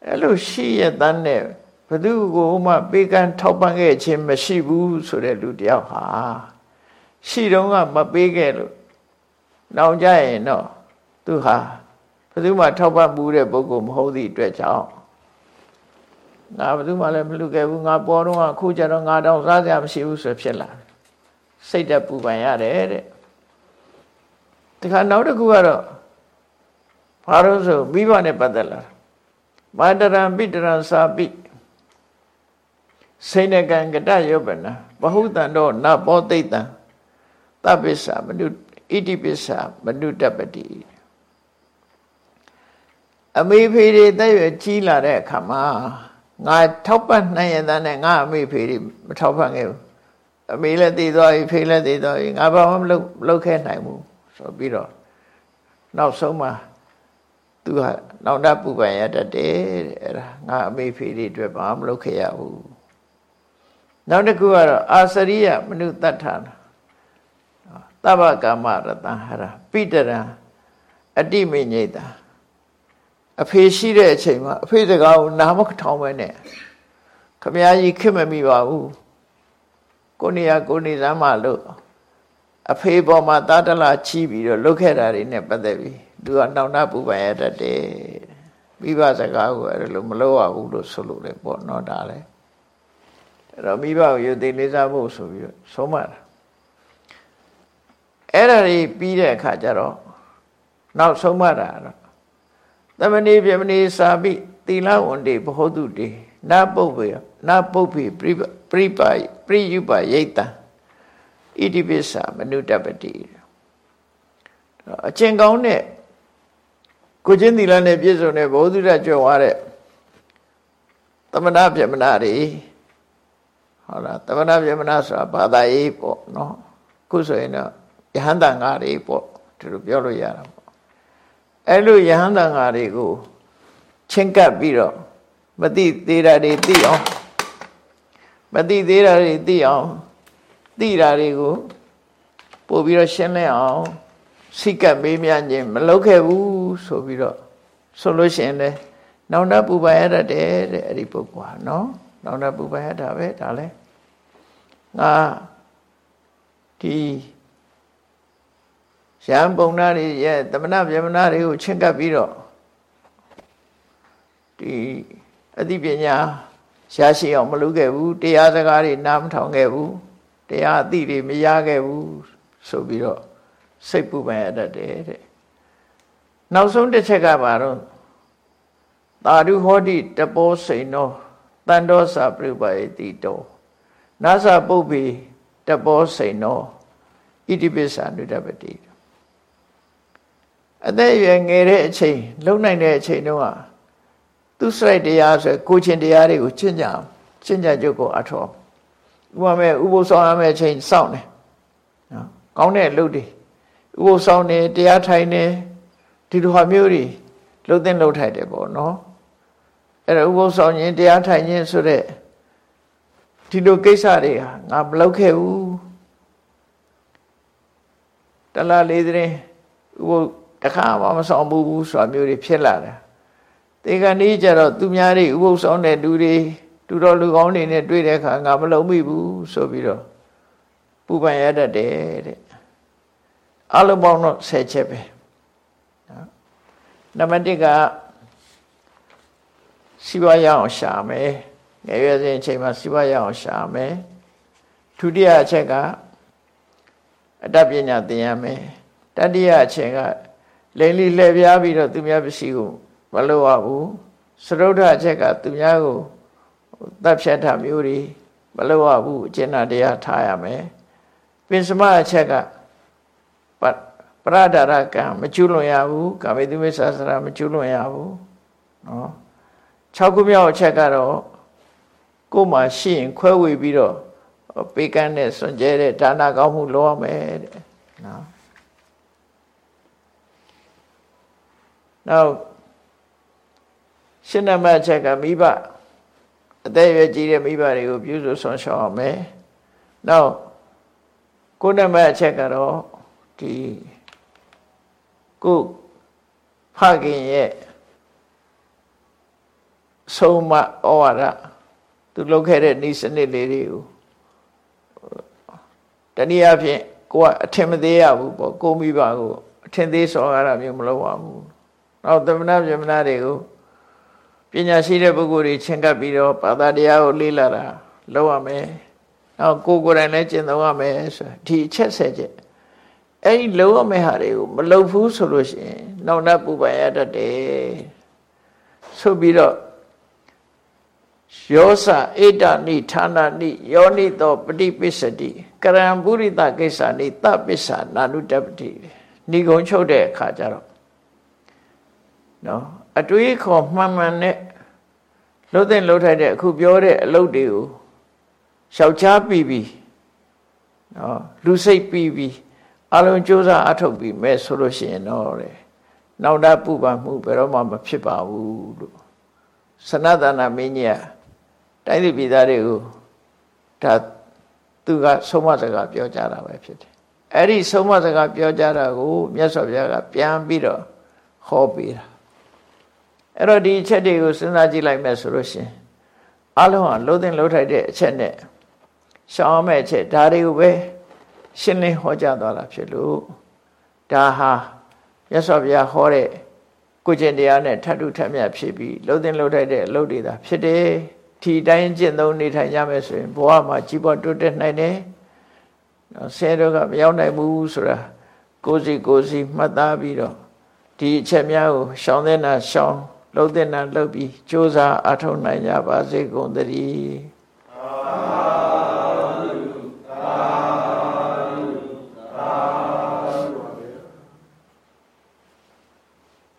အဲ့လိုရှိရတဲ့နဲ့ ဘသူကိုမှပေးကမ်းထောက်ပံ့ခဲ့ခြင်းမရှိဘူးဆိုတဲ့လူတယောက်ဟာရှိတော့ကမပေးခဲ့လို့နောက်ကြရင်တော့သူဟာဘသူမှထောက်ပံ့မှုတဲ့ပုဂ္ဂိုလ်မဟုတ်သည့်အတွက်ကြောင့်ငါဘသူမှလည်းမလူခဲ့ဘူးငါပေါ်တော့အခုကျတော့ငါတောင်စားစရာမရှိဘူးဆိုဖြစ်လာစိတ်တက်ပူပန်ရတယ်တဲ့တခါနောက်တစ်ခုကတော့ဘာလို့ဆိုမိဘနဲ့ပတ်သက်လာမာတရံပိတရံစာပိ စိဏကံကတယောပနာဘဟုတံတော့နဘောသိတံတပိစ္ဆာမနုဣတိပိစ္ဆာမနုတပတိအမေဖေတွေတဲ့ရကြီးလာတဲ့အခါမှာငါထောက်ပံ့နိုင်ရတဲ့ငါအမေဖေတွေမထောက်ပံ့ခဲ့ဘူးအမေလည်းတည်သွားပြီဖေလည်းတည်သွားပြီငါဘာမှမလုပ်လုပ်ခဲ့နိုင်ဘူးဆိုပြီးတော့နောက်ဆုံးမှာသူကနောက်တပူပန်ရတတ်တယ်တဲ့အဲ့ဒါငါအမေဖေတွေအတွက်ဘာမှမလုပ်ခဲ့ရဘူး နောက်တစ်ခုကတော့အာစရိယမနုတ္ထာနာသဗ္ဗကာမရတံဟရပိတရံအတိမိညိတာအဖေရှိတဲ့အချိန်မှာအဖေစကားကိုနာမထောင်ပဲနဲ့ခမည်းကြီးခင်မမိပါဘူးကိုနေရကိုနေစမ်းမလို့အဖေပေါ်မှာတာတလာချီးပြီးတော့လုတ်ခဲ့တာတွေနဲ့ပတ်သက်ပြီးသူကနှောင်နှပူပန်ရတတ်တယ်မိဘစကားကိုအဲ့လိုမလုပ်ရဘူးလို့ဆိုလို့လေပေါ့နော်ဒါလည်း အဲ့တော့မိဘကိုယူသိလေးစားဖို့ဆိုပြီးတော့ဆုံးမတာအဲ့ဒါတွေပြီးတဲ့အခါကျတော့နောက်ဆုံးမတာတော့သမဏေပြမဏေစာပိသီလဝန္တိဘဟုတုတေနာပုပ္ပေနာပုပ္ပေပရိပရိပပရိယုပယိတ်တံဣတိပိစ္ဆာမနုတပတိအကျင့်ကောင်းတဲ့ကိုချင်းသီလနဲ့ပြည့်စုံတဲ့ဘောဓုရကြွယ်ဝတဲ့သမဏပြမနာတွေ ဟုတ်လားသမဏပြမနာဆိုတာဘာသာရေးပေါ့နော်ခုဆိုရင်တော့ယဟန္တာငါတွေပေါ့သူတို့ပြောလို့ရတာပေါ့အဲ့လိုယဟန်တန်ဃာတွေကိုချင်းကပ်ပြီးတော့မသိသေးတာတွေသိအောင်မသိသေးတာတွေသိအောင်သိတာတွေကိုပို့ပြီးတော့ရှင်းလင်းအောင်စိတ်ကပ်မေးမြန်းခြင်းမလုပ်ခဲ့ဘူးဆိုပြီးတော့ဆိုလို့ရှိရင်လည်းနောင်တပူပါရတတ်တယ်တဲ့အဲ့ဒီပုဂ္ဂိုလ်ဟာနော်နောင်တပူပါရတာပဲဒါလဲ ငါဒီရံပုံနာတွေရဲ့တမနာဗျမနာတွေကိုချင်းကပ်ပြီးတော့ဒီအသိပညာရှားရှိအောင်မလုပ်ခဲ့ဘူးတရားစကားတွေနားမထောင်ခဲ့ဘူးတရားအသိတွေမရခဲ့ဘူးဆိုပြီးတော့စိတ်ပူပန်ရတတ်တယ်တဲ့နောက်ဆုံးတစ်ချက်ကပါတော့သာဓုဟောတိတပောစိန်နောတန်တော်စာပြုပယတိတော နာသပုပ္ပေတပောစိန်နောဣတိပိစ္ဆာနုတပတိအသက်အရွယ်ငယ်တဲ့အချိန်လုံနိုင်တဲ့အချိန်တုန်းကသူစိုက်တရားဆိုကိုချင်းတရားတွေကိုချင့်ကြချင့်ကြကြုတ်ကိုအထောဥပမာဥပုသ်ဆောင်ရမယ့်အချိန်စောင့်တယ်နော်ကောင်းတဲ့အလုပ်တွေဥပုသ်ဆောင်နေတရားထိုင်နေဒီလိုဟာမျိုးတွေလှုပ်သိလှုပ်ထိုက်တယ်ပေါ့နော်အဲ့ဒါဥပုသ်ဆောင်ခြင်းတရားထိုင်ခြင်းဆိုတဲ့ ဒီလိုကိစ္စတွေဟာငါမလုပ်ခဲ့ဘူးတလားလေးတဲ့ဥပုသ်တခါမှမဆောင်ဘူးဆိုတာမျိုးတွေဖြစ်လာတယ်တေကနေ့ကျတော့သူများတွေဥပုသ်ဆောင်တဲ့လူတွေတူတော်လူကောင်းတွေနဲ့တွေ့တဲ့အခါငါမလုံးမိဘူးဆိုပြီးတော့ပူပန်ရတတ်တယ်တဲ့အလုံးပေါင်းတော့10ချက်ပဲနော်နံပါတ်1ကစီးပွားရအောင်ရှာမယ် ငယ်ရွယ်စဉ်အချိန်မှာစီးပွားရအောင်ရှာမယ်ဒုတိယအချက်ကအတတ်ပညာသင်ရမယ်တတိယအချက်ကလိမ့်လိလှည့်ပြားပြီးတော့သူများပစ္စည်းကိုမလုပ်ရဘူးစရုဒ္ဓအချက်ကသူများကိုတပ်ဖြတ်တာမျိုးတွေမလုပ်ရဘူးအကျဉ်းတရားထားရမယ်ပင်စမအချက်ကပရဒရကံမကျွလွန်ရဘူးကာမေတုမိစ္ဆာစရာမကျွလွန်ရဘူးနော်6ခုမြောက်အချက်ကတော့ ကိုယ်မှာရှိရင်ခွဲဝေပြီးတော့ပေးကမ်းတဲ့စွန့်ကြဲတဲ့ဒါနကောင်းမှုလုပ်ရမယ်တဲ့နော်နောက်ရှင်းနမအချက်ကမိဘအသက်ရွယ်ကြီးတဲ့မိဘတွေကိုပြုစုဆောင်ရှောက်အောင်မယ်နောက်ကိုယ်နမအချက်ကတော့ဒီကိုဖခင်ရဲ့ဆုံးမဩဝါဒ သူလုပ်ခဲ့တဲ့ဤစနစ်လေးတွေကိုတနည်းအားဖြင့်ကိုကအထင်မသေးရဘူးပေါ့ကိုမိဘကိုအထင်သေးစော်ရတာမျိုးမလုပ်ပါဘူးနောက်သမဏပြမနာတွေကိုပညာရှိတဲ့ပုဂ္ဂိုလ်တွေချင်းကပ်ပြီးတော့ဘာသာတရားကိုလေ့လာတာလုပ်ရမယ်နောက်ကိုကိုယ်တိုင်လည်းကျင့်သုံးရမယ်ဆိုဒီအချက်ဆက်ချက်အဲ့ဒီလုံးရမယ့်ဟာတွေကိုမလုပ်ဘူးဆိုလို့ရှိရင်နောက်နောက်ပူပန်ရတတ်တယ်ဆိုပြီးတော့ ယောစဧတနိဌာနာနိယောနိသောပฏิပစ္စတိကရံပုရိသကိစ္စနိတပစ္ဆာနာနုတပတိဏိဂုံချုပ်တဲ့အခါကျတော့နော်အတွေးခေါ်မှန်မှန်နဲ့လှုပ်တဲ့လှုပ်ထိုက်တဲ့အခုပြောတဲ့အလုပ်တွေကိုရှောက်ချပြီးပြီနော်လူစိတ်ပြီးပြီအလုံးစူးစမ်းအထုတ်ပြီးမဲ့ဆိုလို့ရှိရင်တော့တဲ့နောက်တာပူပန်မှုဘယ်တော့မှမဖြစ်ပါဘူးလို့စနတနာမင်းကြီးက တိုင်းသူပြည်သားတွေကိုဒါသူကဆုံးမစကားပြောကြတာပဲဖြစ်တယ်အဲ့ဒီဆုံးမစကားပြောကြတာကိုမြတ်စွာဘုရားကပြန်ပြီးတော့ဟောပေးတာအဲ့တော့ဒီအချက်တွေကိုစဉ်းစားကြည့်လိုက်မယ်ဆိုလို့ရှင်အလုံးဟာလုံးသိလုံးထိုက်တဲ့အချက်နဲ့ရှောင်းမဲ့အချက်ဒါတွေကိုပဲရှင်းလင်းဟောကြားသွားတာဖြစ်လို့ဒါဟာမြတ်စွာဘုရားဟောတဲ့ကိုကျင့်တရားနဲ့ထပ်ထုထပ်မြတ်ဖြစ်ပြီးလုံးသိလုံးထိုက်တဲ့အလုပ်တွေသာဖြစ်တယ် ဒီတိုင်းကျင့်သုံးနေထိုင်ကြမယ်ဆိုရင်ဘဝမှာကြီးပွားတိုးတက်နိုင်တယ်နော်ဆဲတော့ကမရောက်နိုင်ဘူးဆိုတာကိုယ်စီကိုယ်စီမှတ်သားပြီးတော့ဒီအချက်များကိုရှောင်တဲ့နာရှောင်လှုပ်တဲ့နာလှုပ်ပြီးစ조사အထောက်နိုင်ကြပါစေကုန်သတည်း